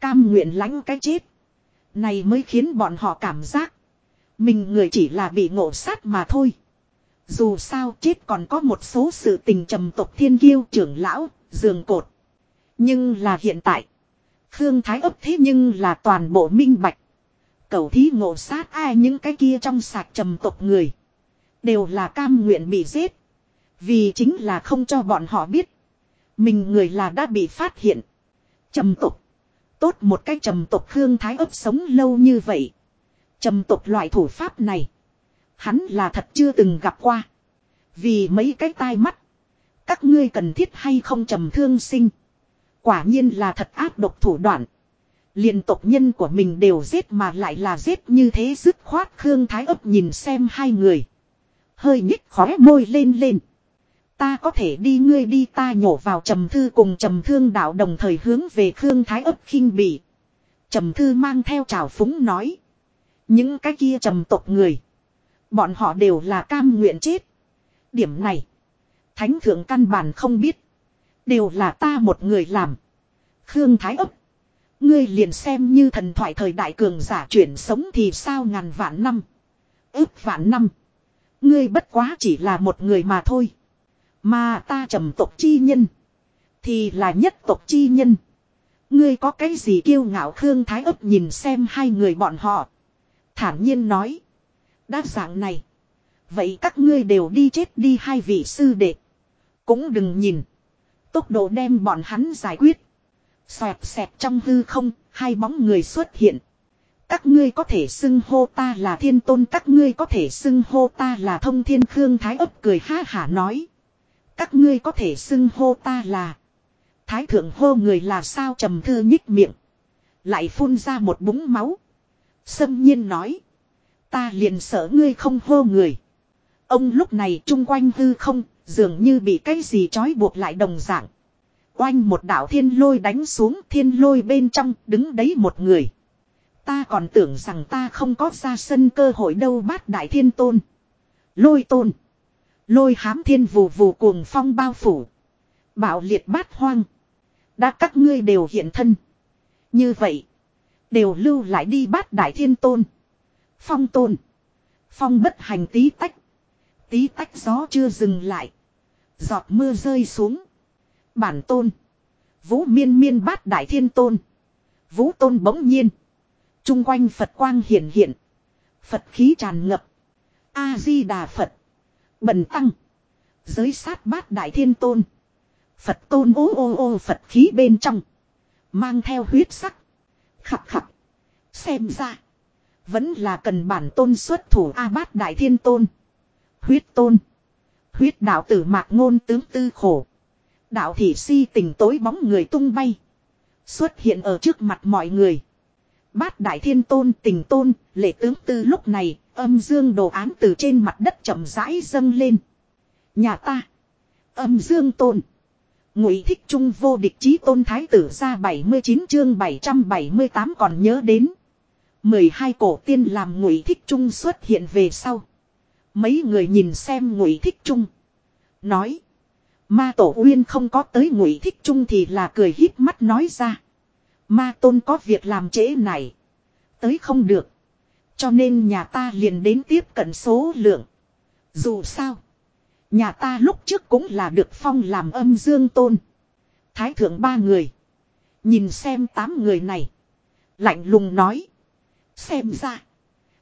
Cam nguyện lãnh cái chết. Này mới khiến bọn họ cảm giác. Mình người chỉ là bị ngộ sát mà thôi. Dù sao chết còn có một số sự tình trầm tục thiên kiêu trưởng lão, giường cột. Nhưng là hiện tại. Khương Thái ấp thế nhưng là toàn bộ minh bạch. Cầu thí ngộ sát ai những cái kia trong sạc trầm tục người. Đều là cam nguyện bị giết. Vì chính là không cho bọn họ biết. Mình người là đã bị phát hiện. Trầm tục. Tốt một cái trầm tục Khương Thái ấp sống lâu như vậy. Trầm tục loại thủ pháp này. Hắn là thật chưa từng gặp qua. Vì mấy cái tai mắt. Các ngươi cần thiết hay không trầm thương sinh. Quả nhiên là thật áp độc thủ đoạn. liền tộc nhân của mình đều giết mà lại là giết như thế dứt khoát Khương Thái ấp nhìn xem hai người. Hơi nhích khóe môi lên lên. Ta có thể đi, ngươi đi, ta nhổ vào trầm thư cùng trầm thương đạo đồng thời hướng về Khương Thái ấp khinh bỉ. Trầm thư mang theo trào phúng nói. Những cái kia trầm tộc người. Bọn họ đều là cam nguyện chết. Điểm này. Thánh thượng căn bản không biết. Đều là ta một người làm. Khương Thái ấp. Ngươi liền xem như thần thoại thời đại cường giả chuyển sống thì sao ngàn vạn năm. ước vạn năm. Ngươi bất quá chỉ là một người mà thôi. Mà ta trầm tộc chi nhân. Thì là nhất tộc chi nhân. Ngươi có cái gì kiêu ngạo Khương Thái ấp nhìn xem hai người bọn họ. Thản nhiên nói đã dạng này. Vậy các ngươi đều đi chết đi hai vị sư đệ. Cũng đừng nhìn. Tốc độ đem bọn hắn giải quyết. Xoẹt xẹt trong hư không, hai bóng người xuất hiện. Các ngươi có thể xưng hô ta là thiên tôn, các ngươi có thể xưng hô ta là thông thiên khương thái ấp cười ha hả nói. Các ngươi có thể xưng hô ta là. Thái thượng hô người là sao trầm thư nhích miệng. Lại phun ra một búng máu. Sâm nhiên nói. Ta liền sợ ngươi không hô người. Ông lúc này chung quanh hư không, dường như bị cái gì trói buộc lại đồng dạng. Oanh một đạo thiên lôi đánh xuống thiên lôi bên trong đứng đấy một người. Ta còn tưởng rằng ta không có ra sân cơ hội đâu bát đại thiên tôn. Lôi tôn. Lôi hám thiên vù vù cuồng phong bao phủ. Bảo liệt bát hoang. Đã các ngươi đều hiện thân. Như vậy. Đều lưu lại đi bát đại thiên tôn. Phong tôn. Phong bất hành tí tách. Tí tách gió chưa dừng lại. Giọt mưa rơi xuống. Bản tôn. Vũ miên miên bát đại thiên tôn. Vũ tôn bỗng nhiên. Trung quanh Phật quang hiện hiện. Phật khí tràn ngập. A-di-đà Phật. Bần tăng. Giới sát bát đại thiên tôn. Phật tôn ô ô ô Phật khí bên trong. Mang theo huyết sắc. Khập khập. Xem ra. Vẫn là cần bản tôn xuất thủ A bát đại thiên tôn. Huyết tôn. Huyết đạo tử mạc ngôn tướng tư khổ. Đạo thị si tình tối bóng người tung bay. Xuất hiện ở trước mặt mọi người. Bát đại thiên tôn tình tôn, lệ tướng tư lúc này, âm dương đồ án từ trên mặt đất chậm rãi dâng lên. Nhà ta. Âm dương tôn. Ngụy thích trung vô địch chí tôn thái tử ra 79 chương 778 còn nhớ đến. 12 cổ tiên làm ngụy thích trung xuất hiện về sau. Mấy người nhìn xem ngụy thích trung. Nói. Ma tổ uyên không có tới ngụy thích trung thì là cười híp mắt nói ra. Ma tôn có việc làm trễ này. Tới không được. Cho nên nhà ta liền đến tiếp cận số lượng. Dù sao. Nhà ta lúc trước cũng là được phong làm âm dương tôn. Thái thượng ba người. Nhìn xem tám người này. Lạnh lùng nói. Xem ra.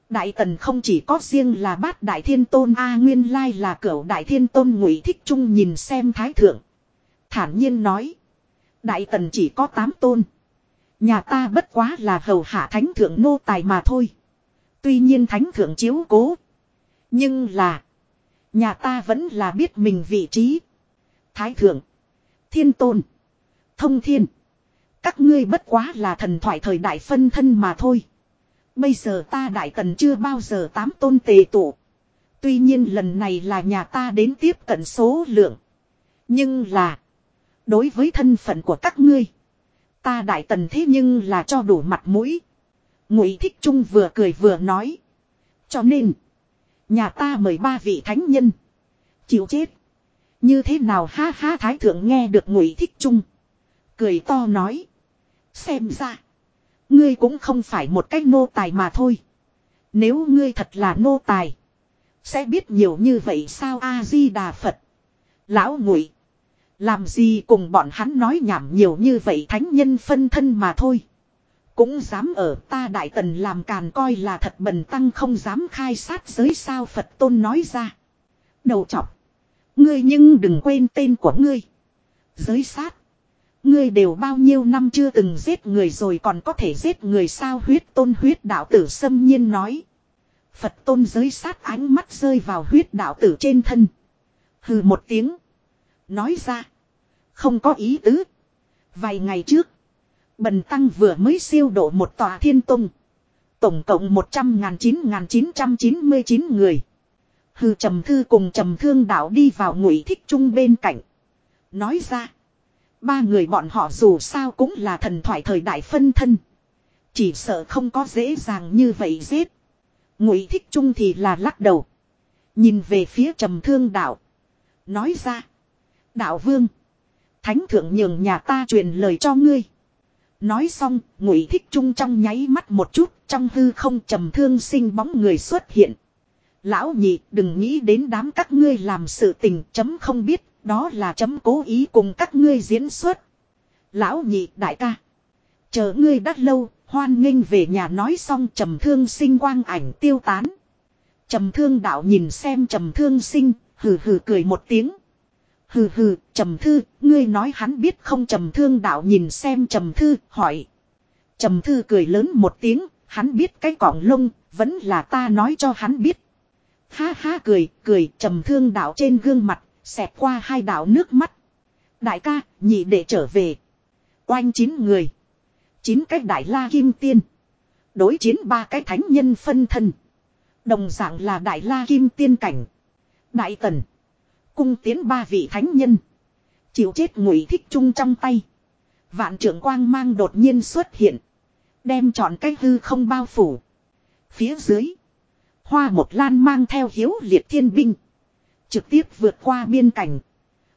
Đại tần không chỉ có riêng là bát đại thiên tôn A nguyên lai là cửu đại thiên tôn ngụy thích trung nhìn xem thái thượng. Thản nhiên nói. Đại tần chỉ có tám tôn. Nhà ta bất quá là hầu hạ thánh thượng nô tài mà thôi. Tuy nhiên thánh thượng chiếu cố. Nhưng là. Nhà ta vẫn là biết mình vị trí. Thái thượng. Thiên tôn. Thông thiên. Các ngươi bất quá là thần thoại thời đại phân thân mà thôi. Bây giờ ta đại tần chưa bao giờ tám tôn tề tụ. Tuy nhiên lần này là nhà ta đến tiếp cận số lượng. Nhưng là. Đối với thân phận của các ngươi. Ta đại tần thế nhưng là cho đủ mặt mũi. Ngụy Thích Trung vừa cười vừa nói. Cho nên. Nhà ta mời ba vị thánh nhân. Chịu chết. Như thế nào ha ha thái thượng nghe được Ngụy Thích Trung. Cười to nói. Xem ra. Ngươi cũng không phải một cách nô tài mà thôi. Nếu ngươi thật là nô tài. Sẽ biết nhiều như vậy sao A-di-đà Phật. Lão ngụy, Làm gì cùng bọn hắn nói nhảm nhiều như vậy thánh nhân phân thân mà thôi. Cũng dám ở ta đại tần làm càn coi là thật bần tăng không dám khai sát giới sao Phật tôn nói ra. Đầu chọc. Ngươi nhưng đừng quên tên của ngươi. Giới sát. Ngươi đều bao nhiêu năm chưa từng giết người rồi còn có thể giết người sao huyết tôn, huyết đạo tử xâm nhiên nói. Phật tôn giới sát ánh mắt rơi vào huyết đạo tử trên thân. Hừ một tiếng. Nói ra. Không có ý tứ. Vài ngày trước. Bần tăng vừa mới siêu độ một tòa thiên tông. Tổng cộng 100.9999 người. Hừ trầm thư cùng trầm thương đạo đi vào ngụy thích trung bên cạnh. Nói ra. Ba người bọn họ dù sao cũng là thần thoại thời đại phân thân. Chỉ sợ không có dễ dàng như vậy giết. Ngụy thích trung thì là lắc đầu. Nhìn về phía trầm thương đạo. Nói ra. Đạo vương. Thánh thượng nhường nhà ta truyền lời cho ngươi. Nói xong, ngụy thích trung trong nháy mắt một chút, trong hư không trầm thương sinh bóng người xuất hiện. Lão nhị, đừng nghĩ đến đám các ngươi làm sự tình chấm không biết, đó là chấm cố ý cùng các ngươi diễn xuất. Lão nhị đại ca. Chờ ngươi đắt lâu, hoan nghênh về nhà nói xong trầm thương sinh quang ảnh tiêu tán. Trầm thương đạo nhìn xem trầm thương sinh, hừ hừ cười một tiếng. Hừ hừ, trầm thư, ngươi nói hắn biết không trầm thương đạo nhìn xem trầm thư, hỏi. Trầm thư cười lớn một tiếng, hắn biết cái cọng lông, vẫn là ta nói cho hắn biết. Ha ha cười, cười, trầm thương đạo trên gương mặt, Xẹt qua hai đạo nước mắt. Đại ca, nhị để trở về. Oanh chín người. Chín cái đại la kim tiên. Đối chiến ba cái thánh nhân phân thân. Đồng dạng là đại la kim tiên cảnh. Đại tần. Cung tiến ba vị thánh nhân. Chịu chết ngụy thích chung trong tay. Vạn trưởng quang mang đột nhiên xuất hiện. Đem chọn cái hư không bao phủ. Phía dưới. Hoa một lan mang theo hiếu liệt thiên binh. Trực tiếp vượt qua biên cảnh.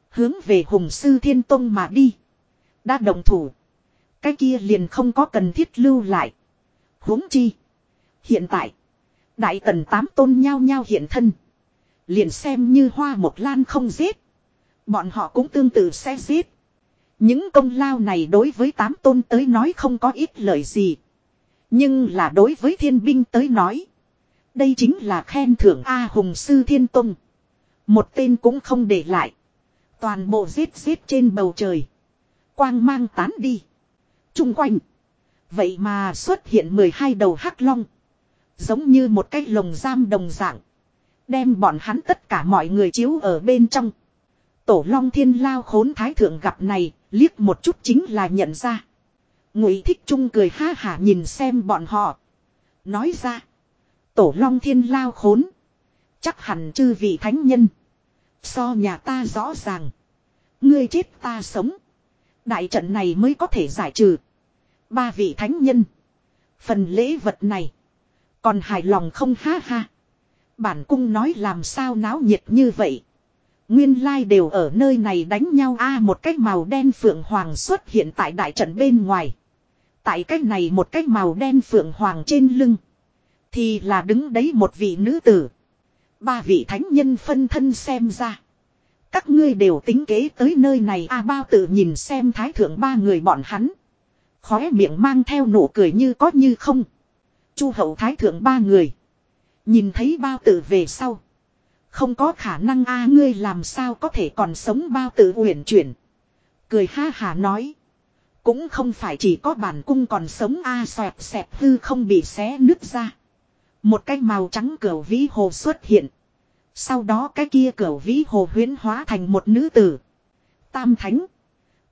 Hướng về Hùng Sư Thiên Tông mà đi. Đã đồng thủ. Cái kia liền không có cần thiết lưu lại. huống chi. Hiện tại. Đại tần tám tôn nhao nhao hiện thân. Liền xem như hoa một lan không giết. Bọn họ cũng tương tự sẽ giết. Những công lao này đối với tám tôn tới nói không có ít lời gì. Nhưng là đối với thiên binh tới nói. Đây chính là khen thưởng A Hùng Sư Thiên Tông. Một tên cũng không để lại. Toàn bộ giết giết trên bầu trời. Quang mang tán đi. Trung quanh. Vậy mà xuất hiện 12 đầu hắc long. Giống như một cái lồng giam đồng dạng. Đem bọn hắn tất cả mọi người chiếu ở bên trong. Tổ long thiên lao khốn thái thượng gặp này, liếc một chút chính là nhận ra. Ngụy thích trung cười ha hả nhìn xem bọn họ. Nói ra. Tổ long thiên lao khốn. Chắc hẳn chư vị thánh nhân. So nhà ta rõ ràng. Ngươi chết ta sống. Đại trận này mới có thể giải trừ. Ba vị thánh nhân. Phần lễ vật này. Còn hài lòng không ha ha. Bản cung nói làm sao náo nhiệt như vậy. Nguyên lai đều ở nơi này đánh nhau a một cái màu đen phượng hoàng xuất hiện tại đại trận bên ngoài. Tại cái này một cái màu đen phượng hoàng trên lưng. Thì là đứng đấy một vị nữ tử. Ba vị thánh nhân phân thân xem ra. Các ngươi đều tính kế tới nơi này a bao tự nhìn xem thái thượng ba người bọn hắn. Khóe miệng mang theo nụ cười như có như không. Chu hậu thái thượng ba người. Nhìn thấy bao tử về sau. Không có khả năng a ngươi làm sao có thể còn sống bao tử uyển chuyển. Cười ha hà nói. Cũng không phải chỉ có bản cung còn sống a à xoẹt xẹt hư không bị xé nứt ra. Một cái màu trắng cửa vĩ hồ xuất hiện. Sau đó cái kia cửa vĩ hồ huyến hóa thành một nữ tử. Tam thánh.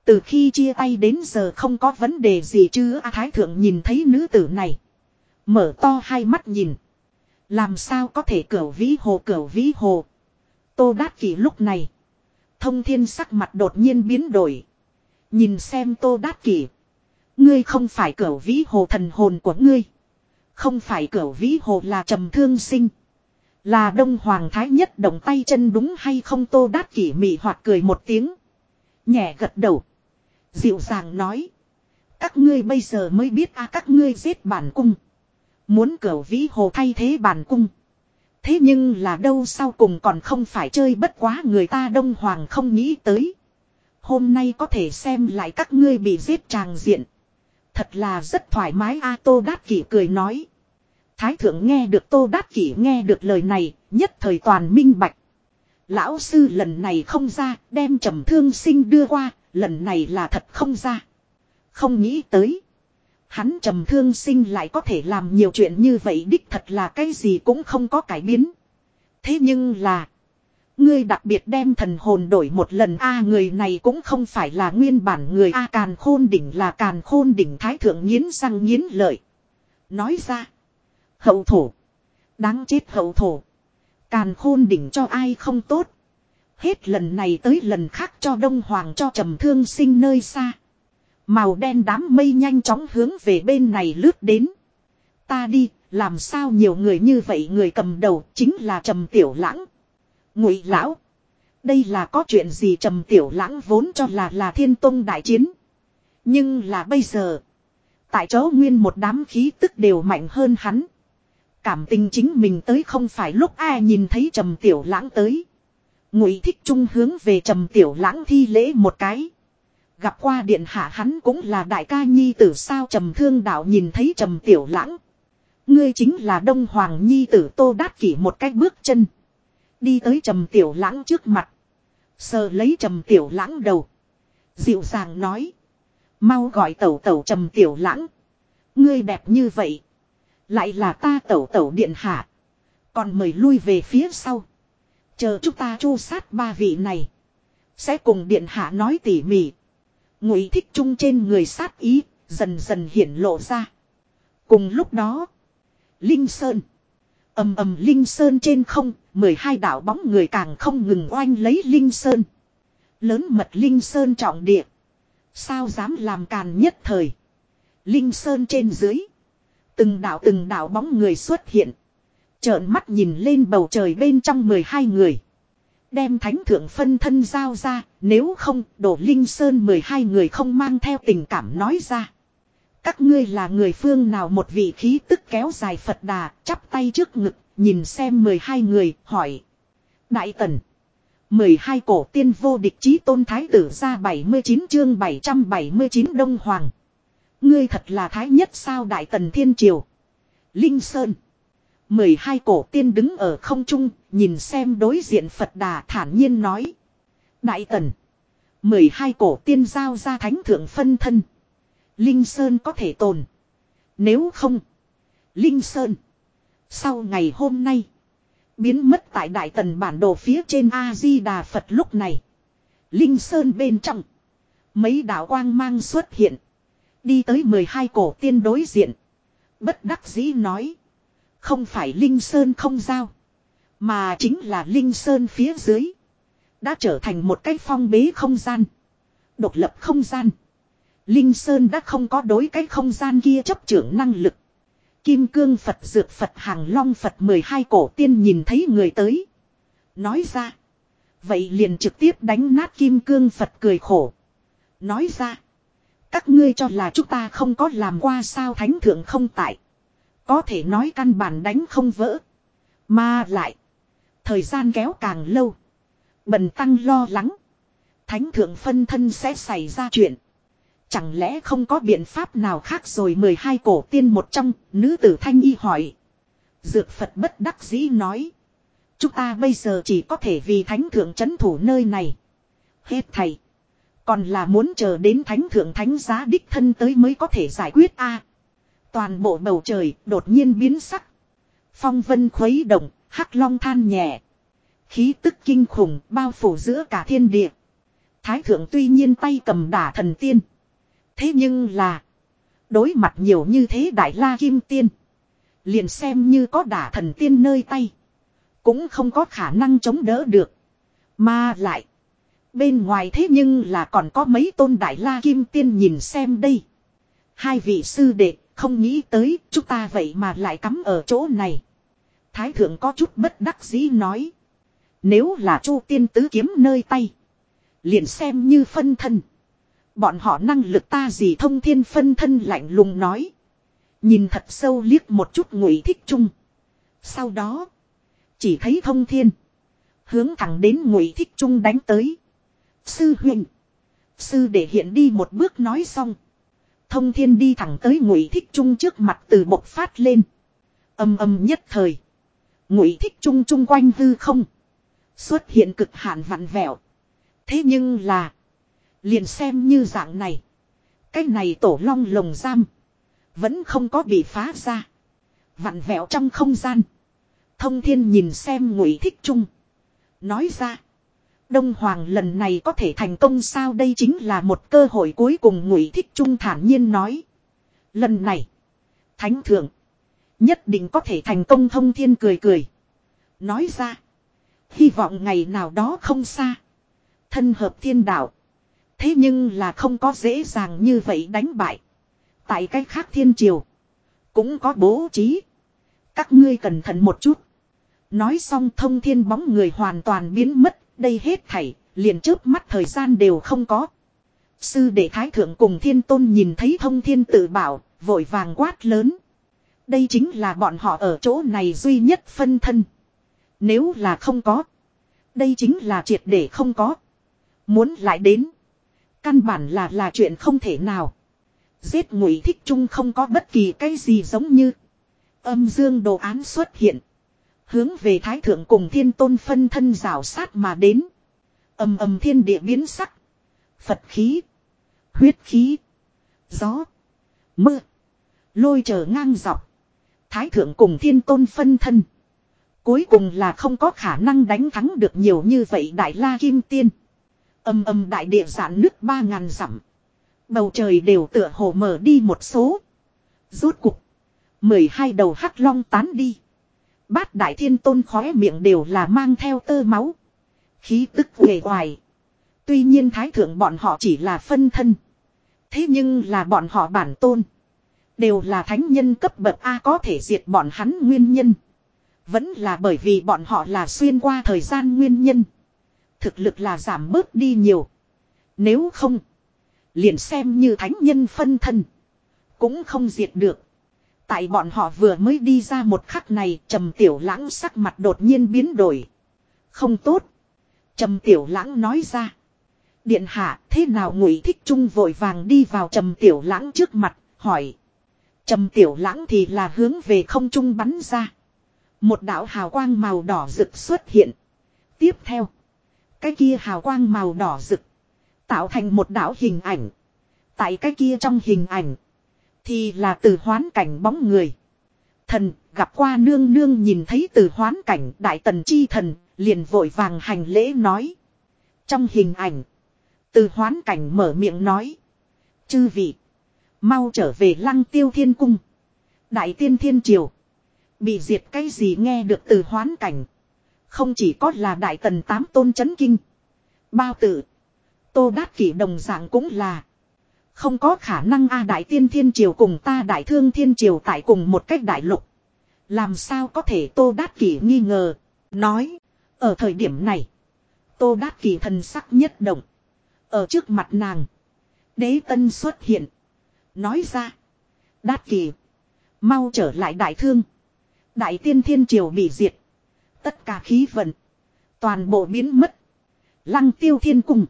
Từ khi chia tay đến giờ không có vấn đề gì chứ A Thái Thượng nhìn thấy nữ tử này. Mở to hai mắt nhìn. Làm sao có thể cửa vĩ hồ, cửa vĩ hồ. Tô Đát Kỷ lúc này. Thông thiên sắc mặt đột nhiên biến đổi. Nhìn xem Tô Đát Kỷ. Ngươi không phải cửa vĩ hồ thần hồn của ngươi. Không phải cửa vĩ hồ là trầm thương sinh. Là đông hoàng thái nhất động tay chân đúng hay không Tô Đát Kỷ mị hoạt cười một tiếng. Nhẹ gật đầu. Dịu dàng nói. Các ngươi bây giờ mới biết a, các ngươi giết bản cung. Muốn cửa vĩ hồ thay thế bản cung. Thế nhưng là đâu sau cùng còn không phải chơi bất quá người ta đông hoàng không nghĩ tới. Hôm nay có thể xem lại các ngươi bị giết tràng diện. Thật là rất thoải mái a Tô Đát Kỷ cười nói. Thái thượng nghe được Tô Đát Kỷ nghe được lời này, nhất thời toàn minh bạch. Lão sư lần này không ra, đem trầm thương sinh đưa qua, lần này là thật không ra. Không nghĩ tới. Hắn trầm thương sinh lại có thể làm nhiều chuyện như vậy đích thật là cái gì cũng không có cải biến. Thế nhưng là. Ngươi đặc biệt đem thần hồn đổi một lần a người này cũng không phải là nguyên bản người a càn khôn đỉnh là càn khôn đỉnh thái thượng nghiến răng nghiến lợi. Nói ra. Hậu thổ. Đáng chết hậu thổ. Càn khôn đỉnh cho ai không tốt. Hết lần này tới lần khác cho đông hoàng cho trầm thương sinh nơi xa. Màu đen đám mây nhanh chóng hướng về bên này lướt đến. Ta đi, làm sao nhiều người như vậy người cầm đầu chính là trầm tiểu lãng. Ngụy lão. Đây là có chuyện gì trầm tiểu lãng vốn cho là là thiên tông đại chiến. Nhưng là bây giờ. Tại chỗ nguyên một đám khí tức đều mạnh hơn hắn. Cảm tình chính mình tới không phải lúc ai nhìn thấy trầm tiểu lãng tới. Ngụy thích trung hướng về trầm tiểu lãng thi lễ một cái. Gặp qua điện hạ hắn cũng là đại ca nhi tử sao trầm thương đạo nhìn thấy trầm tiểu lãng. Ngươi chính là đông hoàng nhi tử tô đát kỷ một cách bước chân. Đi tới trầm tiểu lãng trước mặt. Sờ lấy trầm tiểu lãng đầu. Dịu dàng nói. Mau gọi tẩu tẩu trầm tiểu lãng. Ngươi đẹp như vậy. Lại là ta tẩu tẩu điện hạ. Còn mời lui về phía sau. Chờ chúng ta chu sát ba vị này. Sẽ cùng điện hạ nói tỉ mỉ. Ngụy thích trung trên người sát ý. Dần dần hiển lộ ra. Cùng lúc đó. Linh Sơn. ầm ầm Linh Sơn trên không mười hai đảo bóng người càng không ngừng oanh lấy Linh Sơn. Lớn mật Linh Sơn trọng địa. Sao dám làm càn nhất thời. Linh Sơn trên dưới. Từng đạo từng đạo bóng người xuất hiện. Trợn mắt nhìn lên bầu trời bên trong 12 người. Đem thánh thượng phân thân giao ra, nếu không, đổ linh sơn 12 người không mang theo tình cảm nói ra. Các ngươi là người phương nào một vị khí tức kéo dài Phật đà, chắp tay trước ngực, nhìn xem 12 người, hỏi. Đại tần. 12 cổ tiên vô địch chí tôn thái tử ra 79 chương 779 Đông Hoàng. Ngươi thật là thái nhất sao đại tần thiên triều. Linh Sơn. mười hai cổ tiên đứng ở không trung, nhìn xem đối diện Phật Đà thản nhiên nói. Đại tần. mười hai cổ tiên giao ra thánh thượng phân thân. Linh Sơn có thể tồn. Nếu không. Linh Sơn. Sau ngày hôm nay. Biến mất tại Đại Tần bản đồ phía trên A-di-đà Phật lúc này. Linh Sơn bên trong. Mấy đạo quang mang xuất hiện. Đi tới 12 cổ tiên đối diện. Bất đắc dĩ nói. Không phải Linh Sơn không giao. Mà chính là Linh Sơn phía dưới. Đã trở thành một cái phong bế không gian. Độc lập không gian. Linh Sơn đã không có đối cái không gian kia chấp trưởng năng lực. Kim cương Phật, dược Phật, hàng long Phật 12 cổ tiên nhìn thấy người tới. Nói ra. Vậy liền trực tiếp đánh nát kim cương Phật cười khổ. Nói ra. Các ngươi cho là chúng ta không có làm qua sao thánh thượng không tại. Có thể nói căn bản đánh không vỡ. Mà lại. Thời gian kéo càng lâu. Bần tăng lo lắng. Thánh thượng phân thân sẽ xảy ra chuyện. Chẳng lẽ không có biện pháp nào khác rồi 12 cổ tiên một trong, nữ tử thanh y hỏi. Dược Phật bất đắc dĩ nói. Chúng ta bây giờ chỉ có thể vì thánh thượng chấn thủ nơi này. Hết thầy. Còn là muốn chờ đến thánh thượng thánh giá đích thân tới mới có thể giải quyết a. toàn bộ bầu trời đột nhiên biến sắc. Phong vân khuấy động, hắc long than nhẹ. Khí tức kinh khủng bao phủ giữa cả thiên địa. Thái thượng tuy nhiên tay cầm đả thần tiên. Thế nhưng là. Đối mặt nhiều như thế đại la kim tiên. Liền xem như có đả thần tiên nơi tay. Cũng không có khả năng chống đỡ được. Mà lại. Bên ngoài thế nhưng là còn có mấy tôn đại la kim tiên nhìn xem đây. Hai vị sư đệ, không nghĩ tới, chúng ta vậy mà lại cắm ở chỗ này. Thái thượng có chút bất đắc dĩ nói. Nếu là chu tiên tứ kiếm nơi tay. Liền xem như phân thân. Bọn họ năng lực ta gì thông thiên phân thân lạnh lùng nói. Nhìn thật sâu liếc một chút ngụy thích Trung. Sau đó. Chỉ thấy thông thiên. Hướng thẳng đến ngụy thích trung đánh tới. Sư huynh. Sư để hiện đi một bước nói xong. Thông thiên đi thẳng tới ngụy thích trung trước mặt từ bộc phát lên. Âm âm nhất thời. Ngụy thích trung trung quanh hư không. Xuất hiện cực hạn vặn vẹo. Thế nhưng là. Liền xem như dạng này. Cái này tổ long lồng giam. Vẫn không có bị phá ra. Vặn vẹo trong không gian. Thông thiên nhìn xem ngụy thích trung. Nói ra. Đông Hoàng lần này có thể thành công sao đây chính là một cơ hội cuối cùng, ngụy thích trung thản nhiên nói. Lần này. Thánh thượng. Nhất định có thể thành công, thông thiên cười cười. Nói ra. Hy vọng ngày nào đó không xa. Thân hợp thiên đạo. Thế nhưng là không có dễ dàng như vậy đánh bại. Tại cách khác thiên triều. Cũng có bố trí. Các ngươi cẩn thận một chút. Nói xong thông thiên bóng người hoàn toàn biến mất. Đây hết thảy. Liền trước mắt thời gian đều không có. Sư đệ thái thượng cùng thiên tôn nhìn thấy thông thiên tự bảo. Vội vàng quát lớn. Đây chính là bọn họ ở chỗ này duy nhất phân thân. Nếu là không có. Đây chính là triệt để không có. Muốn lại đến. Căn bản là là chuyện không thể nào. Giết ngụy thích trung không có bất kỳ cái gì giống như. Âm dương đồ án xuất hiện. Hướng về thái thượng cùng thiên tôn phân thân rào sát mà đến. Âm âm thiên địa biến sắc. Phật khí. Huyết khí. Gió. Mưa. Lôi trở ngang dọc. Thái thượng cùng thiên tôn phân thân. Cuối cùng là không có khả năng đánh thắng được nhiều như vậy đại la kim tiên. Âm âm đại địa giãn nước ba ngàn dặm. Bầu trời đều tựa hồ mở đi một số. Rốt cục. mười hai đầu hắc long tán đi. Bát đại thiên tôn khóe miệng đều là mang theo tơ máu. Khí tức về hoài. Tuy nhiên thái thượng bọn họ chỉ là phân thân. Thế nhưng là bọn họ bản tôn. Đều là thánh nhân cấp bậc A có thể diệt bọn hắn nguyên nhân. Vẫn là bởi vì bọn họ là xuyên qua thời gian nguyên nhân. Thực lực là giảm bớt đi nhiều. Nếu không. Liền xem như thánh nhân phân thân. Cũng không diệt được. Tại bọn họ vừa mới đi ra một khắc này. trầm tiểu lãng sắc mặt đột nhiên biến đổi. Không tốt. trầm tiểu lãng nói ra. Điện hạ, thế nào ngụy thích trung vội vàng đi vào trầm tiểu lãng trước mặt. Hỏi. Trầm tiểu lãng thì là hướng về không trung bắn ra. Một đạo hào quang màu đỏ rực xuất hiện. Tiếp theo. Cái kia hào quang màu đỏ rực. Tạo thành một đảo hình ảnh. Tại cái kia trong hình ảnh. Thì là từ hoán cảnh bóng người. Thần, gặp qua nương nương nhìn thấy từ hoán cảnh đại tần chi thần. Liền vội vàng hành lễ nói. Trong hình ảnh. Từ hoán cảnh mở miệng nói. Chư vị. Mau trở về lăng tiêu thiên cung. Đại tiên thiên triều. Bị diệt cái gì nghe được từ hoán cảnh. Không chỉ có là đại tần tám tôn chấn kinh. Bao tử. Tô đát kỷ đồng dạng cũng là. Không có khả năng A đại tiên thiên triều cùng ta đại thương thiên triều tại cùng một cách đại lục. Làm sao có thể tô đát kỷ nghi ngờ. Nói. Ở thời điểm này. Tô đát kỷ thần sắc nhất động. Ở trước mặt nàng. Đế tân xuất hiện. Nói ra. Đát kỷ. Mau trở lại đại thương. Đại tiên thiên triều bị diệt. Tất cả khí vận. Toàn bộ biến mất. Lăng tiêu thiên cung.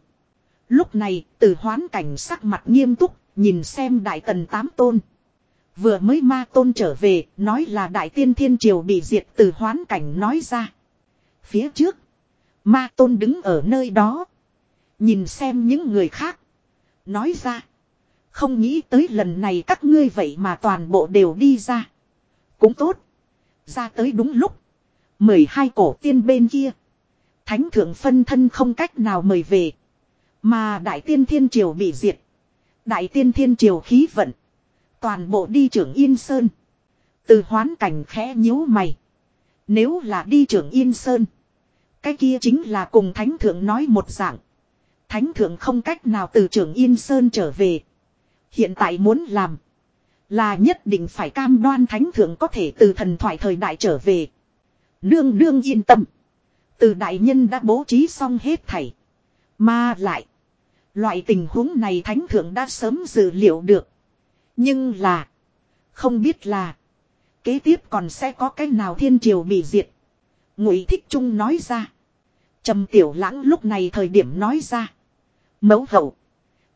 Lúc này từ hoán cảnh sắc mặt nghiêm túc. Nhìn xem đại tần tám tôn. Vừa mới ma tôn trở về, nói là đại tiên thiên triều bị diệt từ hoán cảnh nói ra. Phía trước, ma tôn đứng ở nơi đó. Nhìn xem những người khác. Nói ra. Không nghĩ tới lần này các ngươi vậy mà toàn bộ đều đi ra. Cũng tốt. Ra tới đúng lúc mười hai cổ tiên bên kia. Thánh thượng phân thân không cách nào mời về. Mà đại tiên thiên triều bị diệt. Đại tiên thiên triều khí vận. Toàn bộ đi trưởng Yên Sơn. Từ hoán cảnh khẽ nhíu mày. Nếu là đi trưởng Yên Sơn. Cái kia chính là cùng Thánh Thượng nói một dạng. Thánh Thượng không cách nào từ trưởng Yên Sơn trở về. Hiện tại muốn làm. Là nhất định phải cam đoan Thánh Thượng có thể từ thần thoại thời đại trở về. Nương nương yên tâm. Từ đại nhân đã bố trí xong hết thảy. Mà lại. Loại tình huống này Thánh Thượng đã sớm dự liệu được. Nhưng là. Không biết là. Kế tiếp còn sẽ có cái nào thiên triều bị diệt. Ngụy Thích Trung nói ra. Trầm Tiểu Lãng lúc này thời điểm nói ra. Mẫu hậu.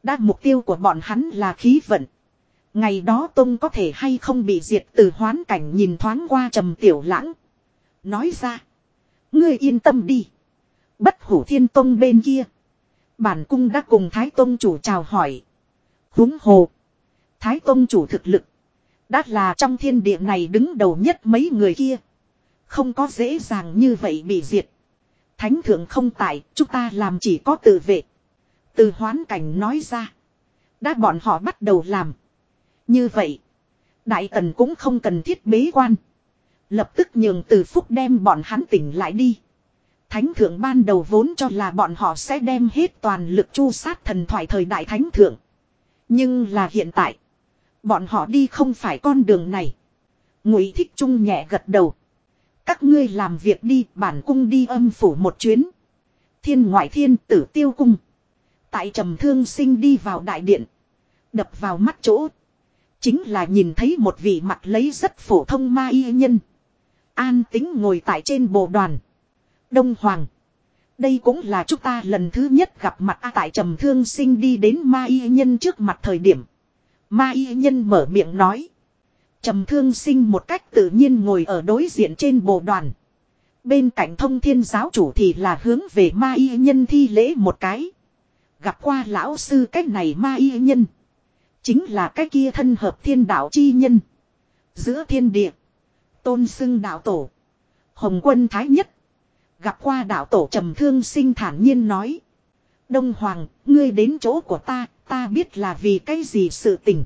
Đã mục tiêu của bọn hắn là khí vận. Ngày đó Tông có thể hay không bị diệt từ hoán cảnh nhìn thoáng qua Trầm Tiểu Lãng. Nói ra. Ngươi yên tâm đi. Bất hủ thiên Tông bên kia. Bản cung đã cùng Thái Tông chủ chào hỏi. huống hồ. Thái Tông chủ thực lực. Đã là trong thiên địa này đứng đầu nhất mấy người kia. Không có dễ dàng như vậy bị diệt. Thánh thượng không tại, chúng ta làm chỉ có tự vệ. Từ hoán cảnh nói ra. Đã bọn họ bắt đầu làm. Như vậy. Đại tần cũng không cần thiết bế quan. Lập tức nhường từ phúc đem bọn hắn tỉnh lại đi. Thánh thượng ban đầu vốn cho là bọn họ sẽ đem hết toàn lực chu sát thần thoại thời đại thánh thượng. Nhưng là hiện tại. Bọn họ đi không phải con đường này. Ngụy thích trung nhẹ gật đầu. Các ngươi làm việc đi, bản cung đi âm phủ một chuyến. Thiên ngoại thiên tử tiêu cung. Tại trầm thương sinh đi vào đại điện. Đập vào mắt chỗ. Chính là nhìn thấy một vị mặt lấy rất phổ thông ma y nhân. An tính ngồi tại trên bộ đoàn. Đông Hoàng. Đây cũng là chúng ta lần thứ nhất gặp mặt A tại trầm thương sinh đi đến ma y nhân trước mặt thời điểm. Ma y nhân mở miệng nói. Trầm thương sinh một cách tự nhiên ngồi ở đối diện trên bộ đoàn. Bên cạnh thông thiên giáo chủ thì là hướng về ma y nhân thi lễ một cái. Gặp qua lão sư cách này ma y nhân. Chính là cái kia thân hợp thiên đạo chi nhân. Giữa thiên địa. Tôn xưng đạo tổ. Hồng quân thái nhất. Gặp qua đạo tổ trầm thương sinh thản nhiên nói. Đông Hoàng, ngươi đến chỗ của ta, ta biết là vì cái gì sự tình.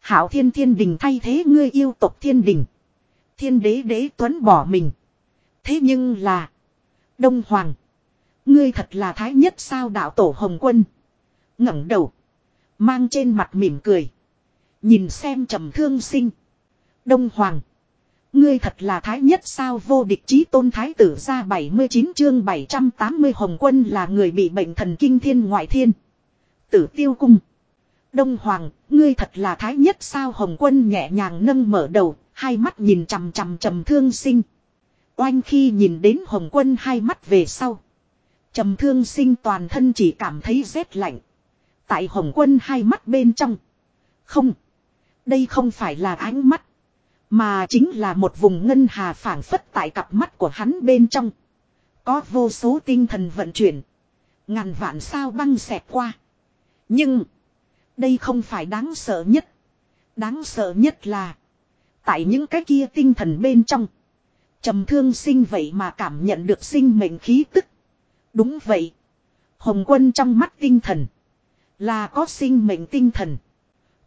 Hảo thiên thiên đình thay thế ngươi yêu tộc thiên đình. Thiên đế đế tuấn bỏ mình. Thế nhưng là. Đông Hoàng. Ngươi thật là thái nhất sao đạo tổ Hồng Quân. ngẩng đầu. Mang trên mặt mỉm cười. Nhìn xem trầm thương sinh. Đông Hoàng. Ngươi thật là thái nhất sao vô địch chí tôn thái tử ra 79 chương 780 Hồng Quân là người bị bệnh thần kinh thiên ngoại thiên. Tử tiêu cung. Đông Hoàng, ngươi thật là thái nhất sao Hồng Quân nhẹ nhàng nâng mở đầu, hai mắt nhìn chằm chằm trầm thương sinh. Oanh khi nhìn đến Hồng Quân hai mắt về sau. Trầm thương sinh toàn thân chỉ cảm thấy rét lạnh. Tại Hồng Quân hai mắt bên trong. Không. Đây không phải là ánh mắt. Mà chính là một vùng ngân hà phảng phất tại cặp mắt của hắn bên trong. Có vô số tinh thần vận chuyển. Ngàn vạn sao băng xẹt qua. Nhưng. Đây không phải đáng sợ nhất. Đáng sợ nhất là. Tại những cái kia tinh thần bên trong. trầm thương sinh vậy mà cảm nhận được sinh mệnh khí tức. Đúng vậy. Hồng quân trong mắt tinh thần. Là có sinh mệnh tinh thần.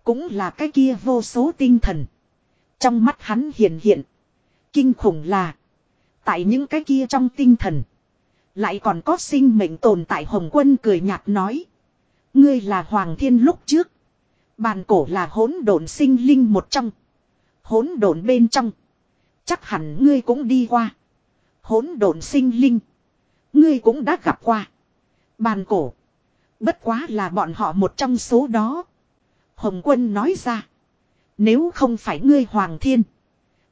Cũng là cái kia vô số tinh thần. Trong mắt hắn hiện hiện. Kinh khủng là. Tại những cái kia trong tinh thần. Lại còn có sinh mệnh tồn tại Hồng quân cười nhạt nói. Ngươi là Hoàng Thiên lúc trước. Bàn cổ là hỗn độn sinh linh một trong. Hỗn độn bên trong. Chắc hẳn ngươi cũng đi qua. Hỗn độn sinh linh. Ngươi cũng đã gặp qua. Bàn cổ. Bất quá là bọn họ một trong số đó. Hồng quân nói ra. Nếu không phải ngươi hoàng thiên.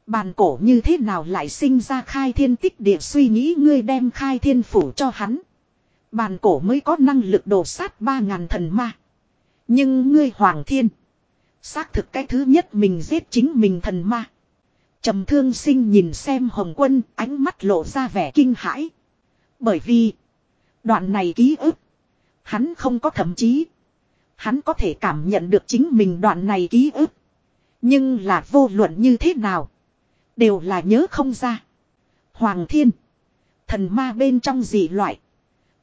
Bàn cổ như thế nào lại sinh ra khai thiên tích địa suy nghĩ ngươi đem khai thiên phủ cho hắn. Bàn cổ mới có năng lực đổ sát ba ngàn thần ma. Nhưng ngươi hoàng thiên. Xác thực cái thứ nhất mình giết chính mình thần ma. trầm thương sinh nhìn xem hồng quân, ánh mắt lộ ra vẻ kinh hãi. Bởi vì, đoạn này ký ức. Hắn không có thậm chí. Hắn có thể cảm nhận được chính mình đoạn này ký ức. Nhưng là vô luận như thế nào. Đều là nhớ không ra. Hoàng thiên. Thần ma bên trong dị loại.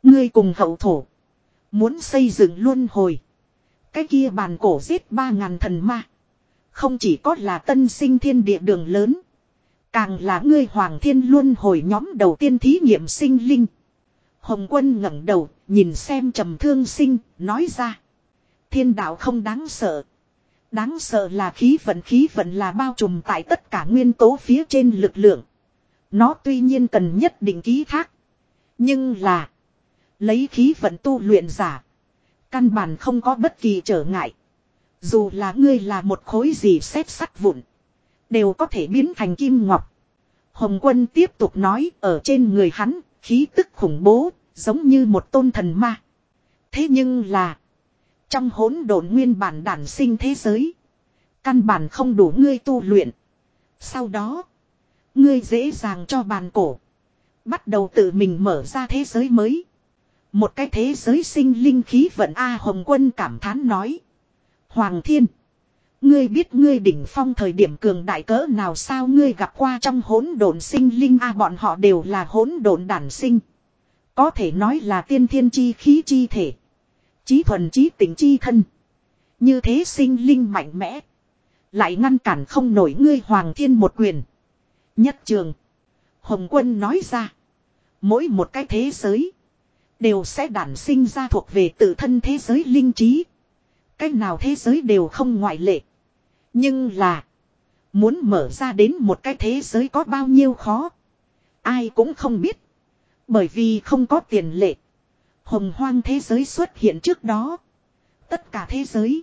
Ngươi cùng hậu thổ. Muốn xây dựng luân hồi. Cái kia bàn cổ giết ba ngàn thần ma. Không chỉ có là tân sinh thiên địa đường lớn. Càng là ngươi hoàng thiên luân hồi nhóm đầu tiên thí nghiệm sinh linh. Hồng quân ngẩng đầu, nhìn xem trầm thương sinh, nói ra. Thiên đạo không đáng sợ. Đáng sợ là khí vận khí vận là bao trùm tại tất cả nguyên tố phía trên lực lượng. Nó tuy nhiên cần nhất định ký thác. Nhưng là. Lấy khí vận tu luyện giả. Căn bản không có bất kỳ trở ngại. Dù là ngươi là một khối gì xét sắt vụn. Đều có thể biến thành kim ngọc. Hồng quân tiếp tục nói, ở trên người hắn. Khí tức khủng bố. Giống như một tôn thần ma. Thế nhưng là. Trong hỗn độn nguyên bản đản sinh thế giới. Căn bản không đủ ngươi tu luyện. Sau đó. Ngươi dễ dàng cho bàn cổ. Bắt đầu tự mình mở ra thế giới mới. Một cái thế giới sinh linh khí vận A Hồng Quân cảm thán nói. Hoàng thiên. Ngươi biết ngươi đỉnh phong thời điểm cường đại cỡ nào sao ngươi gặp qua trong hỗn độn sinh linh A bọn họ đều là hỗn độn đản sinh. Có thể nói là tiên thiên chi khí chi thể. Chí thuần chí tình chi thân. Như thế sinh linh mạnh mẽ. Lại ngăn cản không nổi ngươi hoàng thiên một quyền. Nhất trường. Hồng quân nói ra. Mỗi một cái thế giới. Đều sẽ đản sinh ra thuộc về tự thân thế giới linh trí. Cách nào thế giới đều không ngoại lệ. Nhưng là. Muốn mở ra đến một cái thế giới có bao nhiêu khó. Ai cũng không biết. Bởi vì không có tiền lệ. Hồng hoang thế giới xuất hiện trước đó. Tất cả thế giới.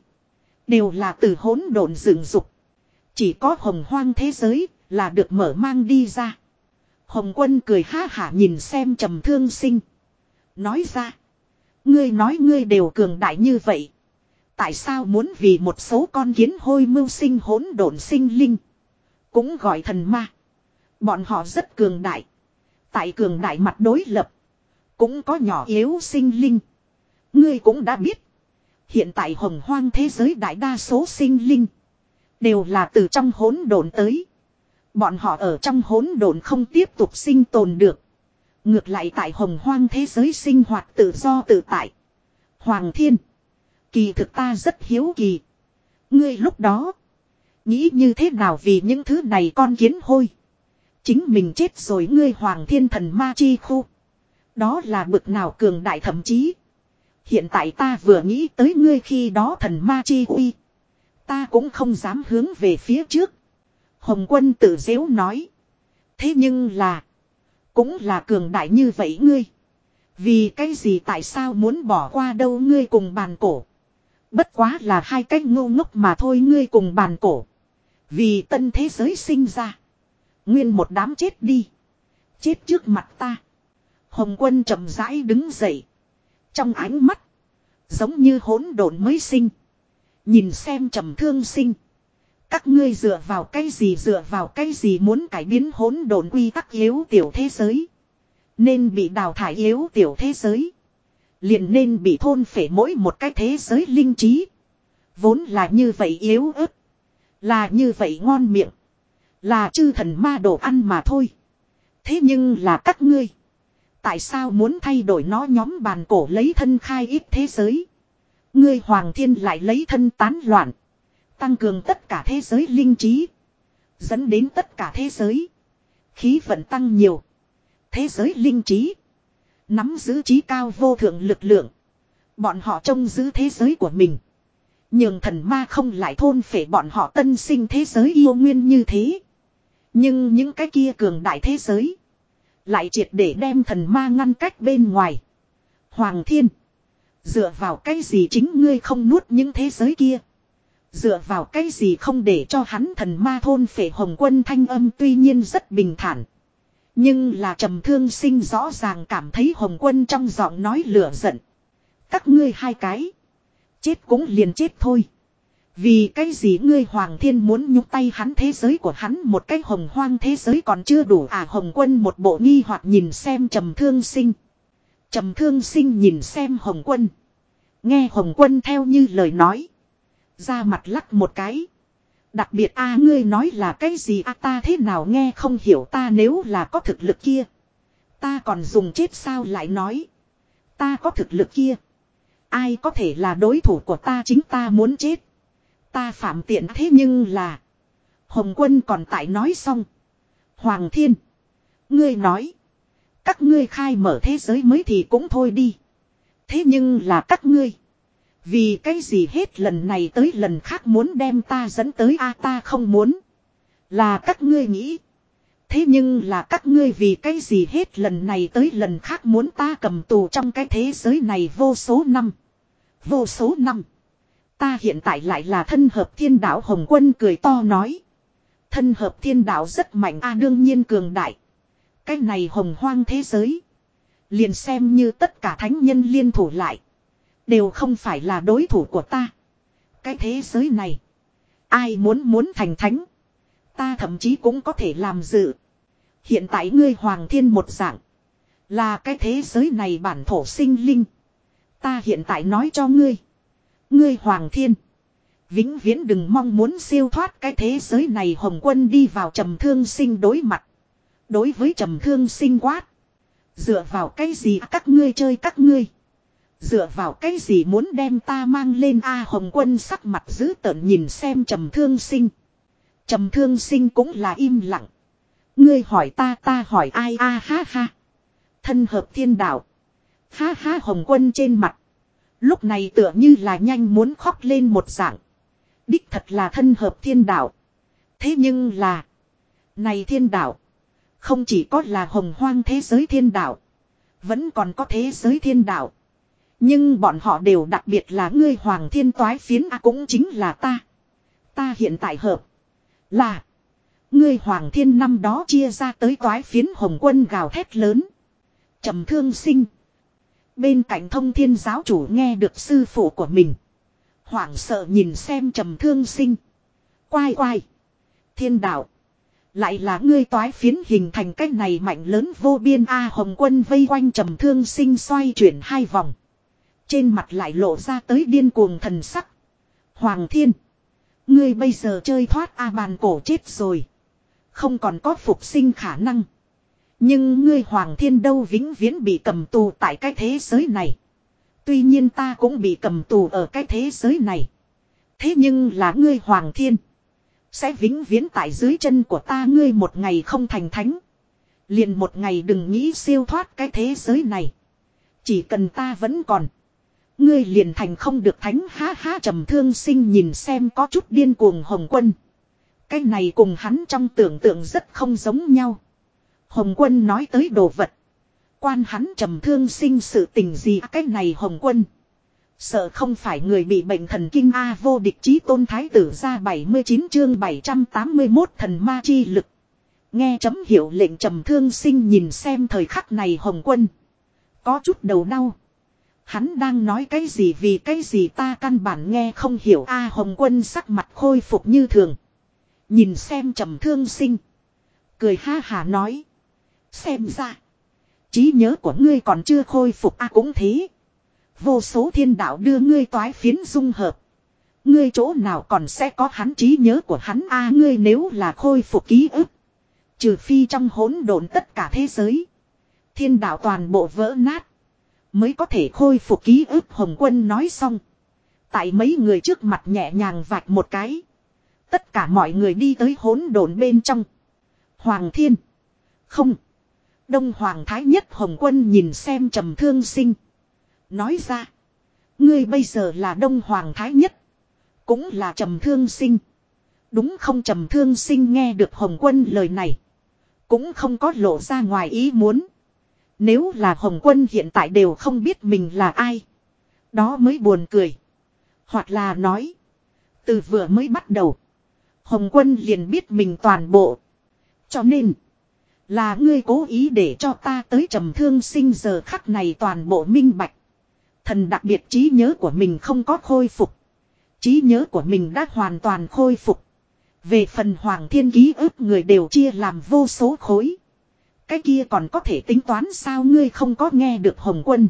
Đều là từ hỗn độn dựng dục. Chỉ có hồng hoang thế giới là được mở mang đi ra. Hồng quân cười ha hả nhìn xem trầm thương sinh. Nói ra. Ngươi nói ngươi đều cường đại như vậy. Tại sao muốn vì một số con kiến hôi mưu sinh hỗn độn sinh linh. Cũng gọi thần ma. Bọn họ rất cường đại. Tại cường đại mặt đối lập. Cũng có nhỏ yếu sinh linh. Ngươi cũng đã biết. Hiện tại hồng hoang thế giới đại đa số sinh linh. Đều là từ trong hỗn độn tới. Bọn họ ở trong hỗn độn không tiếp tục sinh tồn được. Ngược lại tại hồng hoang thế giới sinh hoạt tự do tự tại. Hoàng thiên. Kỳ thực ta rất hiếu kỳ. Ngươi lúc đó. Nghĩ như thế nào vì những thứ này con kiến hôi. Chính mình chết rồi ngươi hoàng thiên thần ma chi khu. Đó là bực nào cường đại thậm chí. Hiện tại ta vừa nghĩ tới ngươi khi đó thần ma chi uy. Ta cũng không dám hướng về phía trước. Hồng quân tự dễu nói. Thế nhưng là. Cũng là cường đại như vậy ngươi. Vì cái gì tại sao muốn bỏ qua đâu ngươi cùng bàn cổ. Bất quá là hai cách ngu ngốc mà thôi ngươi cùng bàn cổ. Vì tân thế giới sinh ra. Nguyên một đám chết đi. Chết trước mặt ta. Hồng quân chậm rãi đứng dậy. Trong ánh mắt. Giống như hỗn độn mới sinh. Nhìn xem trầm thương sinh. Các ngươi dựa vào cái gì, dựa vào cái gì muốn cải biến hỗn độn quy tắc yếu tiểu thế giới. Nên bị đào thải yếu tiểu thế giới. Liền nên bị thôn phể mỗi một cái thế giới linh trí. Vốn là như vậy yếu ớt. Là như vậy ngon miệng. Là chư thần ma đồ ăn mà thôi. Thế nhưng là các ngươi. Tại sao muốn thay đổi nó nhóm bàn cổ lấy thân khai ít thế giới. Ngươi hoàng thiên lại lấy thân tán loạn. Tăng cường tất cả thế giới linh trí. Dẫn đến tất cả thế giới. Khí vận tăng nhiều. Thế giới linh trí. Nắm giữ trí cao vô thượng lực lượng. Bọn họ trông giữ thế giới của mình. Nhưng thần ma không lại thôn phệ bọn họ tân sinh thế giới yêu nguyên như thế. Nhưng những cái kia cường đại thế giới. Lại triệt để đem thần ma ngăn cách bên ngoài. Hoàng thiên. Dựa vào cái gì chính ngươi không nuốt những thế giới kia. Dựa vào cái gì không để cho hắn thần ma thôn phệ hồng quân thanh âm tuy nhiên rất bình thản. Nhưng là trầm thương sinh rõ ràng cảm thấy hồng quân trong giọng nói lửa giận. Các ngươi hai cái. Chết cũng liền chết thôi. Vì cái gì ngươi Hoàng Thiên muốn nhúc tay hắn thế giới của hắn một cái hồng hoang thế giới còn chưa đủ à Hồng Quân một bộ nghi hoặc nhìn xem trầm thương sinh. Trầm thương sinh nhìn xem Hồng Quân. Nghe Hồng Quân theo như lời nói. Ra mặt lắc một cái. Đặc biệt a ngươi nói là cái gì a ta thế nào nghe không hiểu ta nếu là có thực lực kia. Ta còn dùng chết sao lại nói. Ta có thực lực kia. Ai có thể là đối thủ của ta chính ta muốn chết. Ta phạm tiện thế nhưng là. Hồng quân còn tại nói xong. Hoàng thiên. Ngươi nói. Các ngươi khai mở thế giới mới thì cũng thôi đi. Thế nhưng là các ngươi. Vì cái gì hết lần này tới lần khác muốn đem ta dẫn tới a ta không muốn. Là các ngươi nghĩ. Thế nhưng là các ngươi vì cái gì hết lần này tới lần khác muốn ta cầm tù trong cái thế giới này vô số năm. Vô số năm. Ta hiện tại lại là thân hợp thiên đạo Hồng Quân cười to nói. Thân hợp thiên đạo rất mạnh a, đương nhiên cường đại. Cái này hồng hoang thế giới. Liền xem như tất cả thánh nhân liên thủ lại. Đều không phải là đối thủ của ta. Cái thế giới này. Ai muốn muốn thành thánh. Ta thậm chí cũng có thể làm dự. Hiện tại ngươi hoàng thiên một dạng. Là cái thế giới này bản thổ sinh linh. Ta hiện tại nói cho ngươi. Ngươi hoàng thiên. Vĩnh viễn đừng mong muốn siêu thoát cái thế giới này hồng quân đi vào trầm thương sinh đối mặt. Đối với trầm thương sinh quát. Dựa vào cái gì các ngươi chơi các ngươi. Dựa vào cái gì muốn đem ta mang lên A, Hồng Quân sắc mặt giữ tợn nhìn xem trầm thương sinh. Trầm thương sinh cũng là im lặng. Ngươi hỏi ta ta hỏi ai a, ha ha. Thân hợp thiên đạo. Ha ha, Hồng Quân trên mặt. Lúc này tựa như là nhanh muốn khóc lên một dạng. Đích thật là thân hợp thiên đạo. Thế nhưng là. Này thiên đạo. Không chỉ có là hồng hoang thế giới thiên đạo. Vẫn còn có thế giới thiên đạo. Nhưng bọn họ đều đặc biệt là ngươi hoàng thiên toái phiến a cũng chính là ta. Ta hiện tại hợp. Là. Ngươi hoàng thiên năm đó chia ra tới toái phiến hồng quân gào thét lớn. trầm thương sinh. Bên cạnh thông thiên giáo chủ nghe được sư phụ của mình. Hoảng sợ nhìn xem trầm thương sinh. Quai quai. Thiên đạo. Lại là ngươi toái phiến hình thành cách này mạnh lớn vô biên A Hồng quân vây quanh trầm thương sinh xoay chuyển hai vòng. Trên mặt lại lộ ra tới điên cuồng thần sắc. Hoàng thiên. Ngươi bây giờ chơi thoát A bàn cổ chết rồi. Không còn có phục sinh khả năng. Nhưng ngươi Hoàng thiên đâu vĩnh viễn bị cầm tù tại cái thế giới này. Tuy nhiên ta cũng bị cầm tù ở cái thế giới này. Thế nhưng là ngươi Hoàng thiên. Sẽ vĩnh viễn tại dưới chân của ta ngươi một ngày không thành thánh. Liền một ngày đừng nghĩ siêu thoát cái thế giới này. Chỉ cần ta vẫn còn. Ngươi liền thành không được thánh ha ha, trầm thương sinh nhìn xem có chút điên cuồng hồng quân. Cái này cùng hắn trong tưởng tượng rất không giống nhau. Hồng quân nói tới đồ vật. Quan hắn trầm thương sinh sự tình gì à, cái này hồng quân. Sợ không phải người bị bệnh thần kinh A vô địch chí tôn thái tử ra 79 chương 781 thần ma chi lực. Nghe chấm hiểu lệnh trầm thương sinh nhìn xem thời khắc này hồng quân. Có chút đầu đau. Hắn đang nói cái gì vì cái gì ta căn bản nghe không hiểu A hồng quân sắc mặt khôi phục như thường. Nhìn xem trầm thương sinh. Cười ha hà nói. Xem ra. trí nhớ của ngươi còn chưa khôi phục A cũng thế. Vô số thiên đạo đưa ngươi toái phiến dung hợp. Ngươi chỗ nào còn sẽ có hắn trí nhớ của hắn a ngươi nếu là khôi phục ký ức. Trừ phi trong hỗn độn tất cả thế giới. Thiên đạo toàn bộ vỡ nát. Mới có thể khôi phục ký ức Hồng Quân nói xong. Tại mấy người trước mặt nhẹ nhàng vạch một cái. Tất cả mọi người đi tới hỗn độn bên trong. Hoàng thiên. Không. Đông Hoàng Thái Nhất Hồng Quân nhìn xem trầm thương sinh. Nói ra. Ngươi bây giờ là Đông Hoàng Thái Nhất. Cũng là trầm thương sinh. Đúng không trầm thương sinh nghe được Hồng Quân lời này. Cũng không có lộ ra ngoài ý muốn. Nếu là Hồng Quân hiện tại đều không biết mình là ai. Đó mới buồn cười. Hoặc là nói. Từ vừa mới bắt đầu. Hồng Quân liền biết mình toàn bộ. Cho nên. Là ngươi cố ý để cho ta tới trầm thương sinh giờ khắc này toàn bộ minh bạch. Thần đặc biệt trí nhớ của mình không có khôi phục. trí nhớ của mình đã hoàn toàn khôi phục. Về phần Hoàng Thiên ký ức người đều chia làm vô số khối. Cái kia còn có thể tính toán sao ngươi không có nghe được Hồng Quân.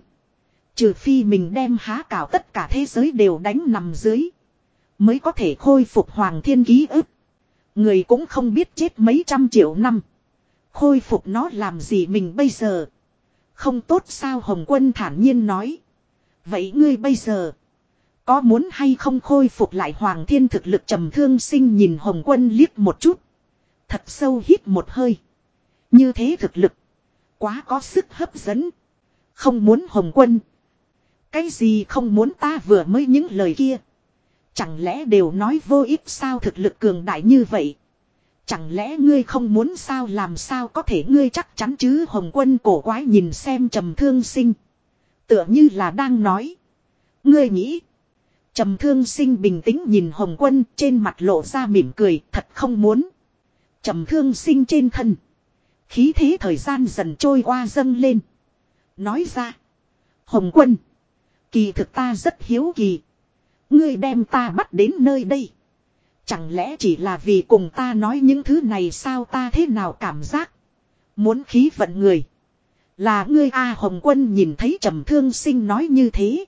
Trừ phi mình đem há cảo tất cả thế giới đều đánh nằm dưới. Mới có thể khôi phục Hoàng Thiên ký ức. Người cũng không biết chết mấy trăm triệu năm. Khôi phục nó làm gì mình bây giờ. Không tốt sao Hồng Quân thản nhiên nói. Vậy ngươi bây giờ. Có muốn hay không khôi phục lại Hoàng Thiên thực lực trầm thương sinh nhìn Hồng Quân liếc một chút. Thật sâu hít một hơi. Như thế thực lực. Quá có sức hấp dẫn. Không muốn Hồng Quân. Cái gì không muốn ta vừa mới những lời kia. Chẳng lẽ đều nói vô ích sao thực lực cường đại như vậy. Chẳng lẽ ngươi không muốn sao, làm sao có thể ngươi chắc chắn chứ Hồng Quân cổ quái nhìn xem trầm thương sinh. Tựa như là đang nói. Ngươi nghĩ. Trầm thương sinh bình tĩnh nhìn Hồng Quân, trên mặt lộ ra mỉm cười, thật không muốn. Trầm thương sinh trên thân. Khí thế thời gian dần trôi qua dâng lên. Nói ra. Hồng Quân. Kỳ thực ta rất hiếu kỳ. Ngươi đem ta bắt đến nơi đây. Chẳng lẽ chỉ là vì cùng ta nói những thứ này sao ta thế nào cảm giác. Muốn khí vận người. Là ngươi A Hồng Quân nhìn thấy trầm thương sinh nói như thế.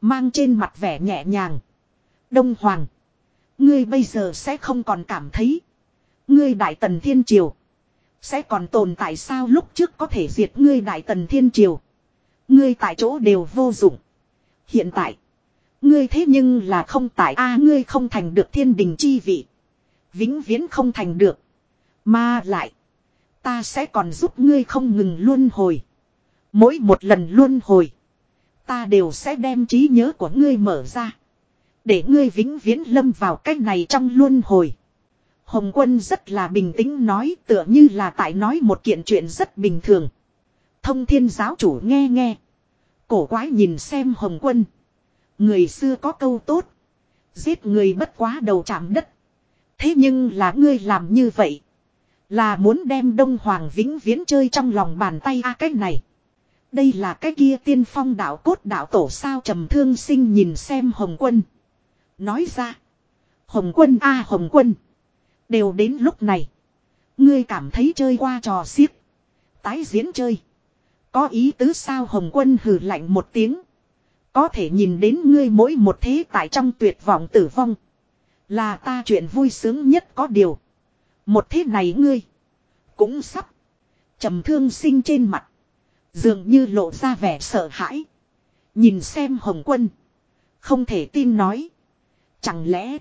Mang trên mặt vẻ nhẹ nhàng. Đông Hoàng. Ngươi bây giờ sẽ không còn cảm thấy. Ngươi Đại Tần Thiên Triều. Sẽ còn tồn tại sao lúc trước có thể diệt ngươi Đại Tần Thiên Triều. Ngươi tại chỗ đều vô dụng. Hiện tại. Ngươi thế nhưng là không tại a, ngươi không thành được thiên đình chi vị. Vĩnh viễn không thành được. Mà lại. Ta sẽ còn giúp ngươi không ngừng luân hồi. Mỗi một lần luân hồi. Ta đều sẽ đem trí nhớ của ngươi mở ra. Để ngươi vĩnh viễn lâm vào cách này trong luân hồi. Hồng quân rất là bình tĩnh nói, tựa như là tại nói một kiện chuyện rất bình thường. Thông thiên giáo chủ nghe nghe. Cổ quái nhìn xem hồng quân. Người xưa có câu tốt. Giết người bất quá đầu chạm đất. Thế nhưng là ngươi làm như vậy. Là muốn đem Đông Hoàng vĩnh viễn chơi trong lòng bàn tay a à, cái này. Đây là cái kia tiên phong đạo cốt đạo tổ sao trầm thương sinh nhìn xem Hồng Quân. Nói ra. Hồng Quân a Hồng Quân. Đều đến lúc này. Ngươi cảm thấy chơi qua trò xiếc. Tái diễn chơi. Có ý tứ sao Hồng Quân hừ lạnh một tiếng. Có thể nhìn đến ngươi mỗi một thế tại trong tuyệt vọng tử vong. Là ta chuyện vui sướng nhất có điều. Một thế này ngươi. Cũng sắp. trầm thương sinh trên mặt. Dường như lộ ra vẻ sợ hãi. Nhìn xem Hồng Quân. Không thể tin nói. Chẳng lẽ.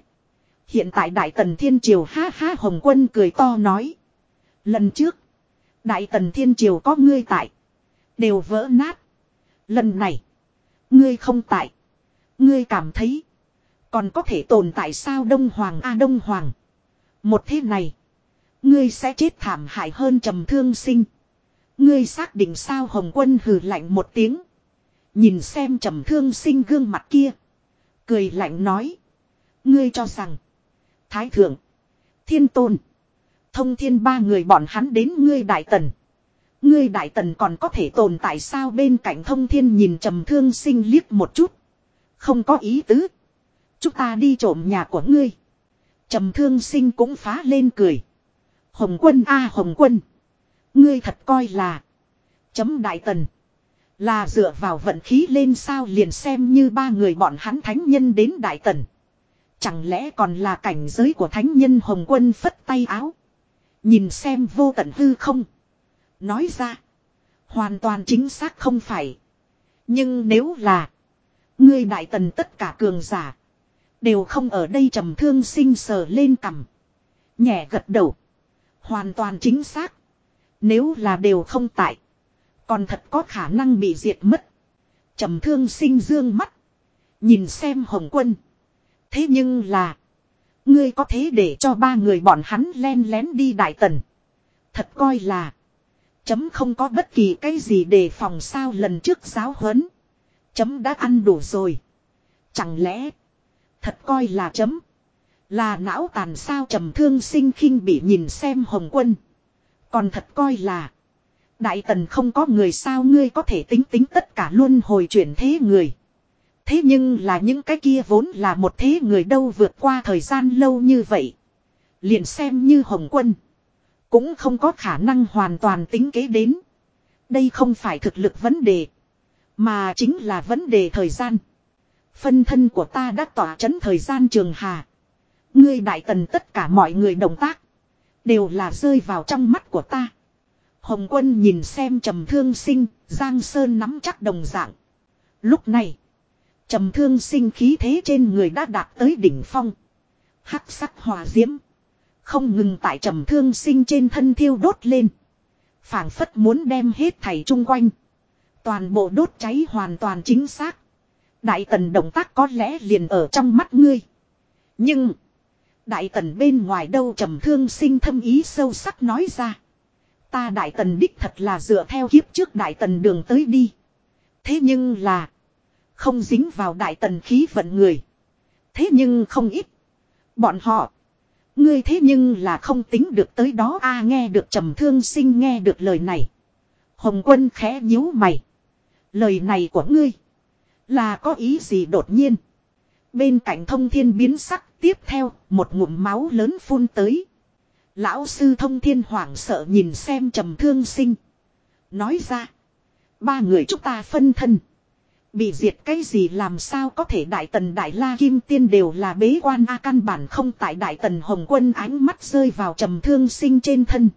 Hiện tại Đại Tần Thiên Triều ha ha Hồng Quân cười to nói. Lần trước. Đại Tần Thiên Triều có ngươi tại. Đều vỡ nát. Lần này. Ngươi không tại. Ngươi cảm thấy. Còn có thể tồn tại sao Đông Hoàng a, Đông Hoàng. Một thế này. Ngươi sẽ chết thảm hại hơn trầm thương sinh. Ngươi xác định sao Hồng Quân hừ lạnh một tiếng. Nhìn xem trầm thương sinh gương mặt kia. Cười lạnh nói. Ngươi cho rằng. Thái thượng. Thiên tôn. Thông thiên ba người bọn hắn đến ngươi đại tần. Ngươi đại tần còn có thể tồn tại sao bên cạnh thông thiên nhìn trầm thương sinh liếc một chút. Không có ý tứ. Chúng ta đi trộm nhà của ngươi. Trầm thương sinh cũng phá lên cười. Hồng quân a hồng quân. Ngươi thật coi là. Chấm đại tần. Là dựa vào vận khí lên sao liền xem như ba người bọn hắn thánh nhân đến đại tần. Chẳng lẽ còn là cảnh giới của thánh nhân hồng quân phất tay áo. Nhìn xem vô tận hư không. Nói ra. Hoàn toàn chính xác không phải. Nhưng nếu là. Ngươi đại tần tất cả cường giả. Đều không ở đây trầm thương sinh sờ lên cằm. Nhẹ gật đầu. Hoàn toàn chính xác. Nếu là đều không tại. Còn thật có khả năng bị diệt mất. trầm thương sinh dương mắt. Nhìn xem hồng quân. Thế nhưng là. Ngươi có thế để cho ba người bọn hắn len lén đi đại tần. Thật coi là. Chấm không có bất kỳ cái gì để phòng sao lần trước giáo huấn. Chấm đã ăn đủ rồi. Chẳng lẽ. Thật coi là chấm. Là não tàn sao trầm thương sinh khinh bị nhìn xem hồng quân. Còn thật coi là. Đại tần không có người sao ngươi có thể tính tính tất cả luôn hồi chuyển thế người. Thế nhưng là những cái kia vốn là một thế người đâu vượt qua thời gian lâu như vậy. Liền xem như Hồng Quân. Cũng không có khả năng hoàn toàn tính kế đến. Đây không phải thực lực vấn đề. Mà chính là vấn đề thời gian. Phân thân của ta đã tỏa chấn thời gian trường hà. Ngươi đại tần tất cả mọi người động tác. Đều là rơi vào trong mắt của ta. Hồng quân nhìn xem trầm thương sinh, Giang Sơn nắm chắc đồng dạng. Lúc này, trầm thương sinh khí thế trên người đã đạt tới đỉnh phong. Hắc sắc hòa diễm. Không ngừng tại trầm thương sinh trên thân thiêu đốt lên. phảng phất muốn đem hết thảy chung quanh. Toàn bộ đốt cháy hoàn toàn chính xác. Đại tần động tác có lẽ liền ở trong mắt ngươi. Nhưng. Đại tần bên ngoài đâu trầm thương sinh thâm ý sâu sắc nói ra. Ta đại tần đích thật là dựa theo kiếp trước đại tần đường tới đi. Thế nhưng là. Không dính vào đại tần khí vận người. Thế nhưng không ít. Bọn họ. Ngươi thế nhưng là không tính được tới đó a, nghe được trầm thương sinh nghe được lời này. Hồng quân khẽ nhíu mày. Lời này của ngươi. Là có ý gì đột nhiên. Bên cạnh thông thiên biến sắc, tiếp theo, một ngụm máu lớn phun tới. Lão sư thông thiên hoảng sợ nhìn xem trầm thương sinh. Nói ra. Ba người chúng ta phân thân. Bị diệt cái gì làm sao có thể đại tần đại la kim tiên đều là bế quan a căn bản không tại đại tần hồng quân ánh mắt rơi vào trầm thương sinh trên thân.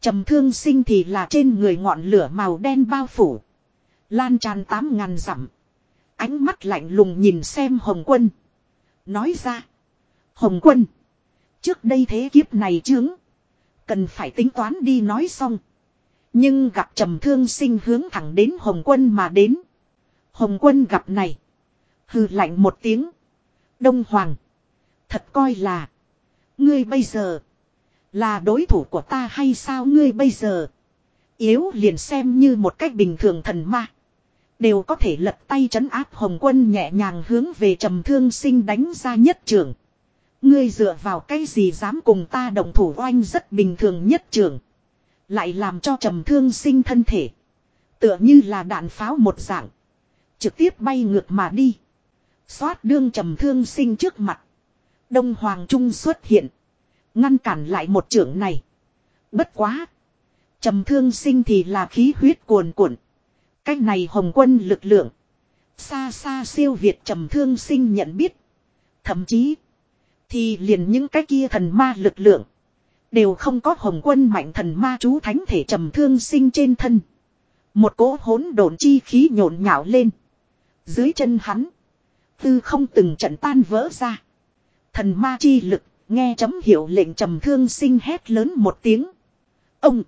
Trầm thương sinh thì là trên người ngọn lửa màu đen bao phủ. Lan tràn tám ngàn dặm. Ánh mắt lạnh lùng nhìn xem hồng quân. Nói ra. Hồng quân. Trước đây thế kiếp này chướng. Cần phải tính toán đi nói xong. Nhưng gặp trầm thương sinh hướng thẳng đến Hồng quân mà đến. Hồng quân gặp này. Hừ lạnh một tiếng. Đông Hoàng. Thật coi là. Ngươi bây giờ. Là đối thủ của ta hay sao ngươi bây giờ. Yếu liền xem như một cách bình thường thần ma. Đều có thể lật tay chấn áp Hồng quân nhẹ nhàng hướng về trầm thương sinh đánh ra nhất trường. Ngươi dựa vào cái gì dám cùng ta đồng thủ oanh rất bình thường nhất trường. Lại làm cho trầm thương sinh thân thể. Tựa như là đạn pháo một dạng. Trực tiếp bay ngược mà đi. Xoát đương trầm thương sinh trước mặt. Đông Hoàng Trung xuất hiện. Ngăn cản lại một trưởng này. Bất quá. Trầm thương sinh thì là khí huyết cuồn cuộn. Cách này hồng quân lực lượng. Xa xa siêu việt trầm thương sinh nhận biết. Thậm chí. Thì liền những cái kia thần ma lực lượng. Đều không có hồng quân mạnh thần ma chú thánh thể trầm thương sinh trên thân. Một cỗ hỗn độn chi khí nhộn nhạo lên. Dưới chân hắn. Tư không từng trận tan vỡ ra. Thần ma chi lực, nghe chấm hiệu lệnh trầm thương sinh hét lớn một tiếng. Ông!